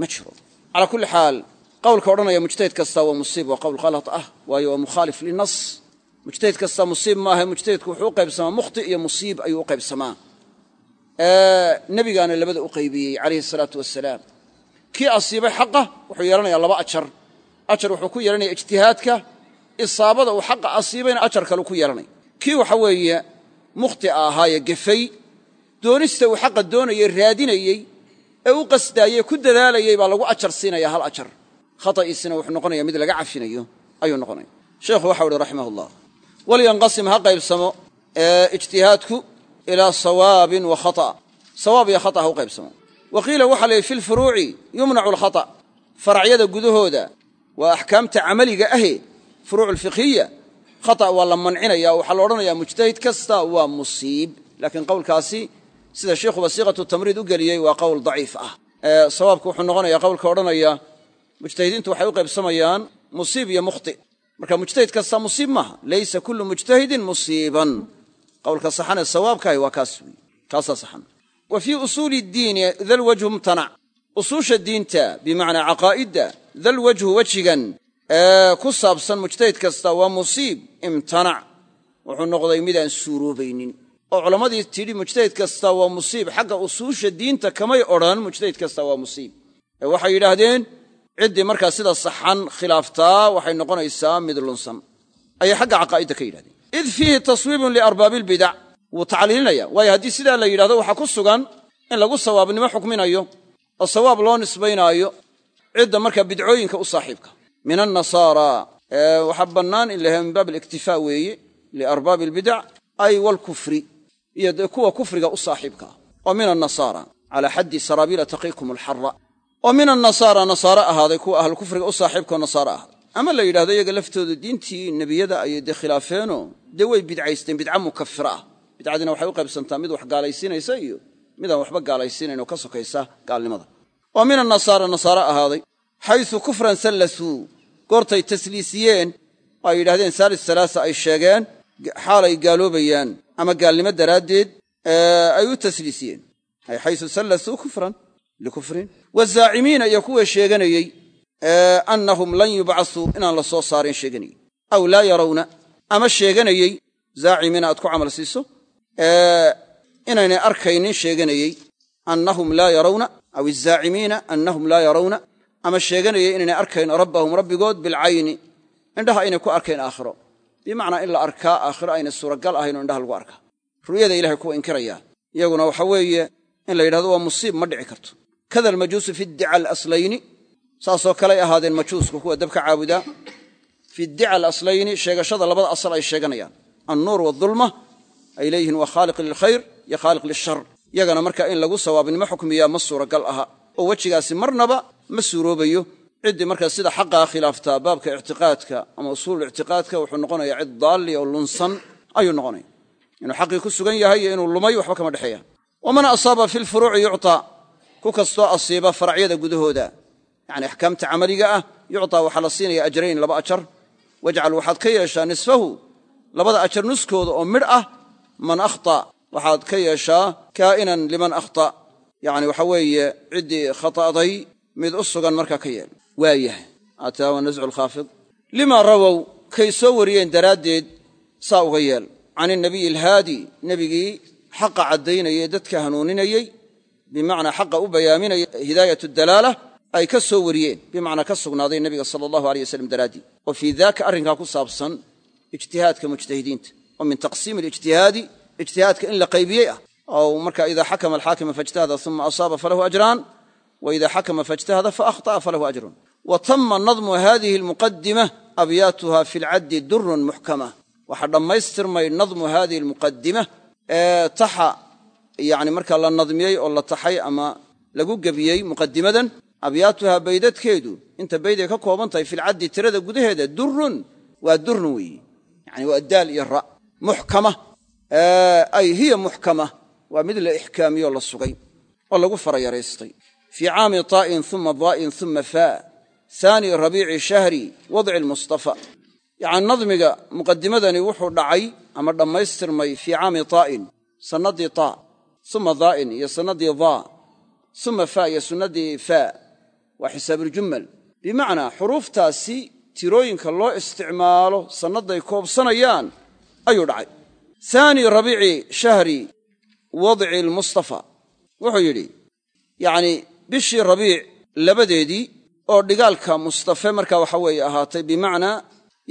ma jiro. Calaa kulli xaal qowlka odhanaya mujtahid kasta waa musiib waa qowl khalad ah waayo waa mukhaalif linas. Mujtahid kasta musiib maaha mujtahidku wuxuu u qaybsamaa nebigaana labada u qaybiyey calayhi salaatu wasalaam kii asiibay xaqa wuxuu yeelanayaa laba ajar. Ajar wuxuu ku yeelanaya ijtihaadka isaabada uu xaqa asiibayna ajar kaleu ku yeelanaya kii waxa weeye mukhtia ahaayee gefay doonista uu xaqa doonayey raadinayey ee u qasdaayey ku dadaalayey baa lagu ajar siinaya hal ajar. Khata'iisina wuxuu noqonaya mid laga cafinayo ayuu noqonaya sheekhu waxau uhi raximah ullah walyanqasim ha qaybsamo ijtihaadku ilaa sawaabin wa khata. Sawaab iyo khata ha u qaybsamo. Wa qiila waxaa la yidhi fi lfuruuci yumnacu alkhata faracyada gudahooda waa axkaamta camaliga ahe furuuc alfikhiya khata waa la mancinaya waxaa la odhanayaa mujtahid kasta waa musiib. Laakiin qowlkaasi sida sheikhuba siiqatu tamriid u geliyey waa qowl daciif ah. Sawaabku wuxuu noqonaya qowlka odhanaya mujtahidiintu waxay u qaybsamayaan musiib iyo mukhti. Marka mujtahid kasta musiib maaha laysa kullu mujtahidin musiiban qowlka saxanee sawaabkaahi waa kaas wey kaasaa saxan. Wa fii usuuli ddiini dal wajhu mtanac usuusha diinta bimacnaa caqaa'idda dal wajhu wejigan ee ku saabsan mujtahid kasta waa musiib imtanac wuxuu noqday midaan suuroobaynin. Oo culammadii tidhi mujtahid kasta waa musiib xagga usuusha diinta kamay odhan mujtahid kasta waa musiib. Ee waxay yidhaahdeen ciddii markaa sida saxan khilaaftaa waxay noqonaysaa mid lunsan. Ayay xagga caqaa'idda ka yidhahdeen id fiihi taswiibun liarbaabi albidac wuu tacliilinaya. Waayo haddii sidaa la yidhahdo waxaa ku sugan in lagu sawaabnimo xukminayo oo sawaab loo nisbaynaayo cidda markaa bidcooyinka u saaxiibka. Min annasaara waxaa bannaan in laha min baab aliktifaa weeye liarbaabi albidac ay walkufri iyo kuwa kufriga u saaxiibka. Oo min annasaara calaa xaddi saraabiila taqiikum alxara oo min annasaara nasaare ahaaday kuwa ahlu kufriga u saaxiibkao nasaare ahaaday. Ama la yidhahdo iyaga laftooda diintii nebiyada ayay dee khilaafeenoo dee way bidcaysteen bidca mukafira ah. Bidcadina waxay u qaybsantaa mid wax gaalaysiinaysa iyo midaan waxba gaalaysiinayn oo ka sokaysa gaalnimada. Oo min annasaara nasaare ahaaday. Xaysu kufran sallasuu goortay tasliisiyeen. Oo ay yidhahdeen saalis salaasa ay sheegeen. Xaalay gaaloobayaan ama gaalnimo daraaddeed ay u tasliisiyeen. Ay xaysu sallasuu kufran likufrin. Wazaacimiina iyo kuwa sheeganayey annahum lan yubcasuu inaan la soo saarin sheeganayey aw laa yarawna ama sheeganayey zaacimiina aad ku camal siiso. Inaynay arkaynin sheeganayey annahum laa yarawna aw izaacimiina annahum laa yarawna. Ama sheeganayey inaynay arkayn rabbahum rabbigood bilcayni indhaha aynay ku arkayn aakhiro. Bimacnaa in la arkaa aakhiro aynay suuragal ahayn indhaha lagu arkaa. Ru'yada ilahay kuwa inkirayaa iyaguna waxa weeye in la yidhahdo waa musiib ma dhici karto. Kada almajuusu fi ddica alaslayni saasoo kaley ahaadeen majuusku kuwa dabka caabudaa fi ddica alaslayni sheegashada labada asal ay sheeganayaan. Annuur waadulma ay leeyihiin waa khaaliq lilkhayr iyo khaaliq lishar yagana marka in lagu sawaabnimo xukmiyaa ma suuragal aha. Oo wejigaasi marnaba ma suuroobayo. Ciddii markaa sida xaqaa khilaaftaa baabka ictiqaadka ama usuul ictiqaadka wuxuu noqonayaa cid daalli oo lunsan ayuu noqonaya. Inuu xaqii ku sugan yahay iyo inuu lumay waxba kama dhexeeya. Waman asaaba fi lfuruuci yucطaa ku kastoo asiiba faracyada gudahooda. Yacni axkaamta camaliga ah yucطaa waxaa la siinaya ajrayn laba ajar wajcal waxaad ka yeeshaa nisfahu labada ajar nuskooda oo midh ah man akhطa waxaad ka yeeshaa kaa'inan liman akhطa yacni waxa weeye ciddii khata'day mid u sugan markaa ka yeel. Waayahay ataa wa nascu lkhaafid lima rawow kay soo wariyeen daraaddeed saa uga yeel. Can inabiyi alhaadi nebigii xaqa caddaynayey dadka hanuuninayey bimacnaa xaqa u bayaaminaya hidaayat dalaala ay ka soo wariyeen bimacnaa ka sugnaaday nebiga sala allahu aleyh wasalam daraaddii wa fii daaka arrinkaa ku saabsan ijtihaadka mujtahidiinta oo min taqsiimi alijtihaadi ijtihaadka in la qaybiyey ah. Oo marka idaa xakama alxaakima faijtahada uma asaaba falahu ajraan wa idaa xakama faijtahada faahطa'a falahu ajrun. Wa tama nadmu hadihi almuqadima abyaatuha fi lcaddi durun muxkama waxaa dhammaystirmay nadmu hadihi almuqadima ee taxa yani markaa la nadmiyey oo la taxay ama lagu gebiyey muqadimadan abyaatuha baydadkeedu inta bayday ka kooban tahay filcaddi tirada gudaheeda durun waa durun weeye yani waa daal iyo ra. Muxkama. Ay hiya muxkama. Waa mid la ixkaamiyoo la sugay oo lagu farayaraystay fii caami taa'in uma daa'in uma faa. Haani rabiici shahri wadci lmustafa. Yacani nadmiga muqadimadani wuxuu dhacay ama dhammaystirmay fii caami taa'in sannaddii taa uma daa'in iyo sannaddii daa uma faa iyo sunnadii faa waa xisaabuuljumal bimacnaa xuruuftaasi tirooyinka loo isticmaalo sannaday koobsanayaan ayuu dhacay. Haani rabiici shahri wadci lmustafa wuxuu yidhi yacnii bishii rabiic labadeedii oo dhigaalka mustafe marka waxa weeye ahaatay bimacnaa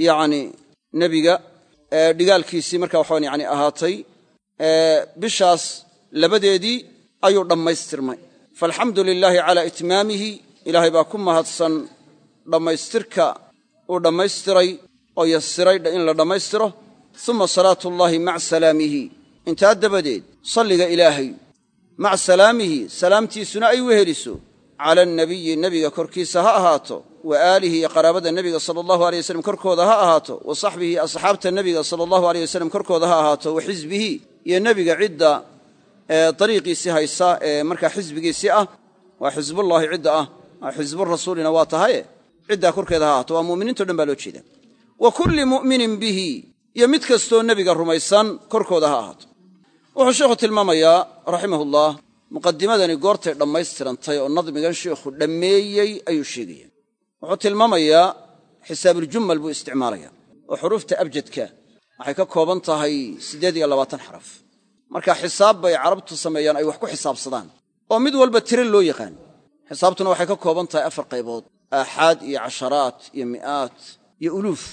yacni nebiga dhigaalkiisii marka waxa yani ahaatay bishaas labadeedii ayuu dhammaystirmay. Faalxamdu lilaahi calaa itmaamihi ilaahay baa ku mahadsan dhammaystirka uu dhammaystiray oo yasiray in la dhammaystiro. Uma salaatu llaahi maca salaamihi. Intaa dabadeed salliga ilaahay maca salaamihi salaamtiisuna ay weheliso. Cala anabiyi nebiga korkiisa ha ahaato. Wa aalihi iyo qaraabada nebiga sala allahu alay wasalam korkooda ha ahaato. Wa saxbihi asxaabta nebiga sala allahu aleyh wasalam korkooda ha ahaato. Wa xisbihi iyo nebiga cidda dariiqiisii haysa ee markaa xisbigiisii ah. Waa xisbullaahi cidda ah xisburasuulina waa tahaye ciddaa korkeeda ha ahaato waa mu'miniinto dhan baa loo jeeda wa kulli mu'minin bihi iyo mid kastoo nebiga rumaysan korkooda ha ahaato. Wuxuu sheikhu tilmaamayaa raximahullah muqadimadani goortay dhammaystirantay oo nadmigan sheikhu dhammeeyey ayuu sheegaya. Wuxuu tilmaamayaa xisaabuuljumal buu isticmaalaya oo xuruufta abjadka waxay ka kooban tahay siddeed iyo labaatan xaraf. Marka xisaab bay carabtu sameeyaan ay wax ku xisaabsadaan oo mid walba tiro loo yaqaan xisaabtuna waxay ka kooban tahay afar qaybood. Aaxaad iyo casharaat iyo mi'aat iyo uluuf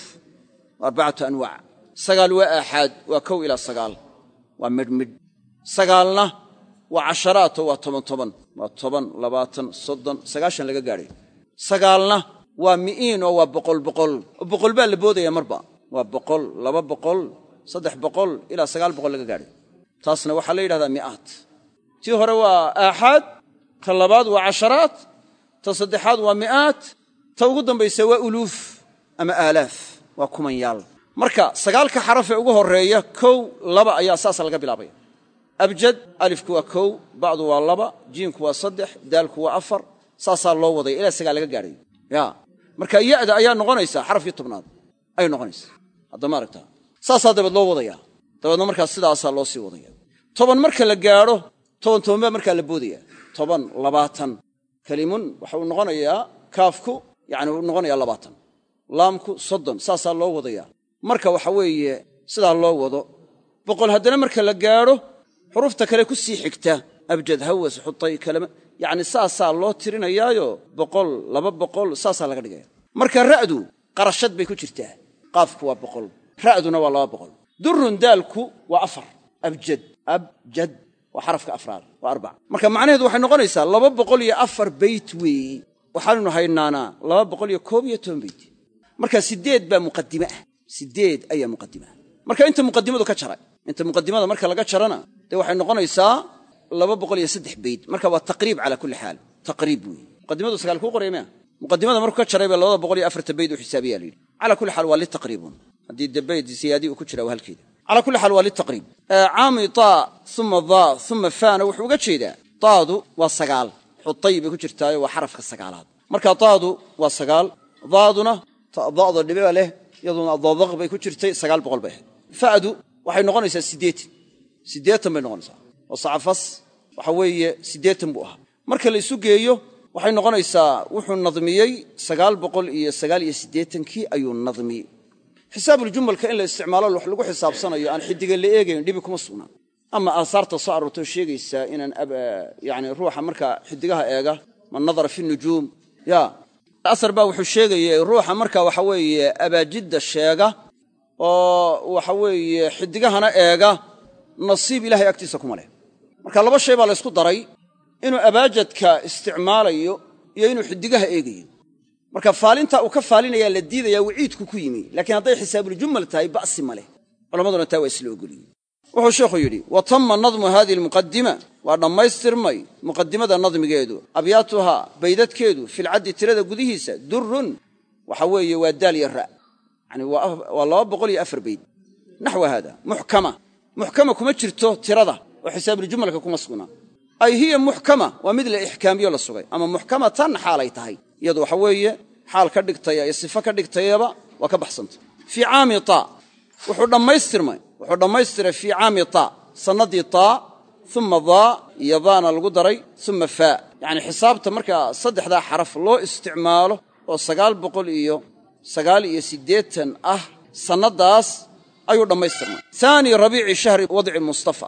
arbacatu anwaac. Sagaal waa aaxaad waa kow ilaa sagaal. Waa midhmidh sagaalna waa casharaatoo waa toban toban. Waa toban labaatan soddon sagaashan laga gaadhay. Sagaalna waa mi'iin oo waa boqol oo boqol baa la boodaya marba. Waa boqol laba boqol saddex boqol ilaa sagaal boqol laga gaadhay. Taasna waxaa la yidhahdaa mi'aat. Tii hore waa aaxaad ta labaad waa casharaat ta saddexaad waa mi'aat ta ugu dambaysa waa uluuf ama aalaaf waa kumanyaal. Marka sagaalka xarafee ugu horreeya kow laba ayaa saasa laga bilaabaya abjad alifku waa kow bacdu waa laba jiinku waa saddex daalku waa afar saasaa loo wadaya ilaa sagaal laga gaadhayo ya marka ya'da ayaa noqonaysaa xarafkii tobnaad ayay noqonaysaa haddama aragtaa. Saasaa dabeed loo wadaya. Dabeedna markaas sidaasaa loo sii wadaya. Toban marka la gaadho toban toban baa markaa la boodaya toban labaatan. Kelimun waxa uu noqonayaa kaafku yani uu noqonayaa labaatan. Laamku soddon saasaa loo wadaya marka waxa weeye sidaa loo wado. Boqol haddana marka la gaadho xurufta kale ku sii xigta. Abjad hawas xutay kalama yacni saasaa loo tirinayaayo. Boqol laba boqol saasaa laga dhigaya. Marka ra'du qarashad bay ku jirtaa. Qaafku waa boqol ra'duna waa laba boqol. Durun daalku waa afar. Abjad abjad waa xarafka afraad. Waa arbac. Marka macnaheedu waxay noqonaysaa laba boqol iyo afar beyt weeye waxaannu haynaanaa laba boqol iyo koob iyo toban beyt marka siddeed baa muqadime ah. Siddeed ayaa muqadime ah. Marka inta muqadimadu ka jaray inta muqadimada marka laga jarana dee waxay noqonaysaa laba boqol iyo saddex beyt marka waa taqriib calaa kulli xaal. Taqriib weeye muqadimadu sagaal kuu qoraya mia muqadimada markuu ka jaray baa labada boqol iyo afarta beyt u xisaabiyaa la yidhi. Calaa kulli xaal waa litaqriibun. Haddii de beyt siyaadii uu ku jira waa halkeeda calaa kulli xaal waa litaqriib caami taa uma daa uma faana wuxuu uga jeedaa daadu waa sagaal xutay bay ku jirtaayo waa xarafka sagaalaad. Marka daadu waa sagaal daaduna da'da dhibiba leh iyaduna dadaq bay ku jirtay sagaal boqol bay ahayd. Fa'du waxay noqonaysaa siddeetan. Siddeetan bay noqonaysaa. Oo sacafas waxa weeye siddeetan buu ahaa. Marka la isu geeyo waxay noqonaysaa wuxuu nadmiyey sagaal boqol iyo sagaal iyo siddeetankii ayuu nadmiyey xisaabuuljumalka in la isticmaalo wax lagu xisaabsanayo aan xidiga la eegayn dhibi kuma sugnaan ama aasaarta soo aroortoo sheegaysaa inaan yani ruuxa markaa xidigaha eega man nadara fi nujuum. Ya asar baa wuxuu sheegayay ruuxa marka waxa weeye abaajidda sheega oo waxa weeye xidigahana eega nasiib ilahay agtiisa kuma leh. Marka laba shay baa laysku daray inuu abaajadka isticmaalayo iyo inuu xidigaha eegayo marka faalintaa uu ka faalinayaa la diidayaa waciidku ku yimi laakiin hadday xisaabuuljumal tahay ba'si ma leh. Culammaduna taa waa isla ogoliyey wuxuu sheekhu yidhi wa tamma nadmu hadihi almuqadima waa dhammaystirmay muqadimada nadmigeedu abyaatuhaa baydadkeedu filcaddi tirada gudihiisa durrun. Waxa weeye waa daal ya ra' yani waa laba boqol iyo afar bayd. Naxwa haada muxkama. Muxkama kuma jirto tirada oo xisaabuuljumalka kuma sugnaa ay hiya muxkama waa mid la ixkaamiyo la sugay ama muxkamatan xaalay tahay iyadu waxa weeye xaal ka dhigtaya iyo sifo ka dhigtayaba waa ka baxsanta fii caami taa wuxuu dhammaystirmay wuxuu dhammaystiray fii caami taa sannaddii taa uma daa iyo daana lagu daray uma faa. Yacni xisaabta markaa saddexdaa xaraf loo isticmaalo oo sagaal boqol iyo sagaal iyo siddeetan ah sannaddaas ayuu dhammaystirmay. Haani rabiici shahri wadci mustafa.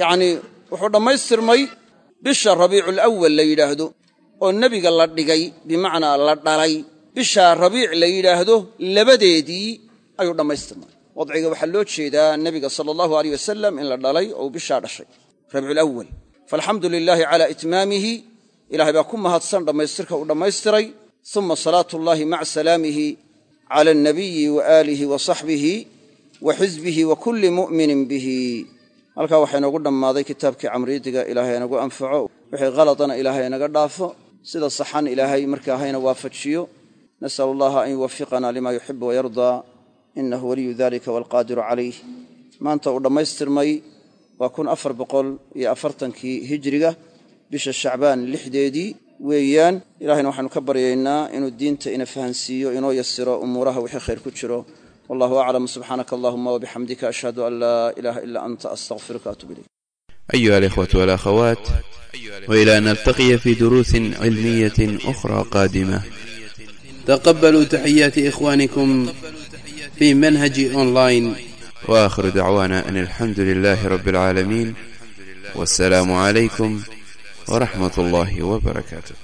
Yacnii wuxuu dhammaystirmay bisha rabiiculawal la yidhaahdo oo nebiga la dhigay bimacnaa la dhalay bishaa rabiic la yidhaahdo labadeedii ayuu dhammaystirmay. Wadciga waxaa loo jeedaa nebiga sala allahu aleyh wasalam in la dhalay oo bishaa dhashay. Rabiiculawal faalxamdu lilaahi calaa itmaamihi. Ilahay baa ku mahadsan dhammaystirka uu dhammaystiray. Uma salaatu llahi maca salaamihi cala alnabiyi wa aalihi wa saxbihi wa xisbihi wa kulli mu'minin bihi. Halkaa waxaa inoogu dhammaaday kitaabkii camriidiga ilaahay inagu anfaco. Wixii khaladana ilaahay inaga dhaafo sida saxan ilaahay markaa hayna waafajiyo. Nas'al allaha an yuwafiqana lima yuxibu wayardaa inahu waliyu dalika waalqaadiru calayh. Maanta uu dhammaystirmay waa kun afar boqol iyo afartankii hijriga bisha shacbaan lixdeedii weeyaan. Ilahayna waxaanu ka baryaynaa inuu diinta ina fahansiiyo inoo yasiro umuuraha wixii khayr ku jiro. Wallahu aclam subxaanaka allahuma wabixamdika ashhadu an laa ilaaha ila anta astaqfiruka atub ilayk أيها الإخوة والأخوات وإلى أن نلتقي في دروس علمية أخرى قادمة تقبلوا تحيات إخوانكم في منهج أونلاين وآخر دعوانا أن الحمد لله رب العالمين والسلام عليكم ورحمة الله وبركاته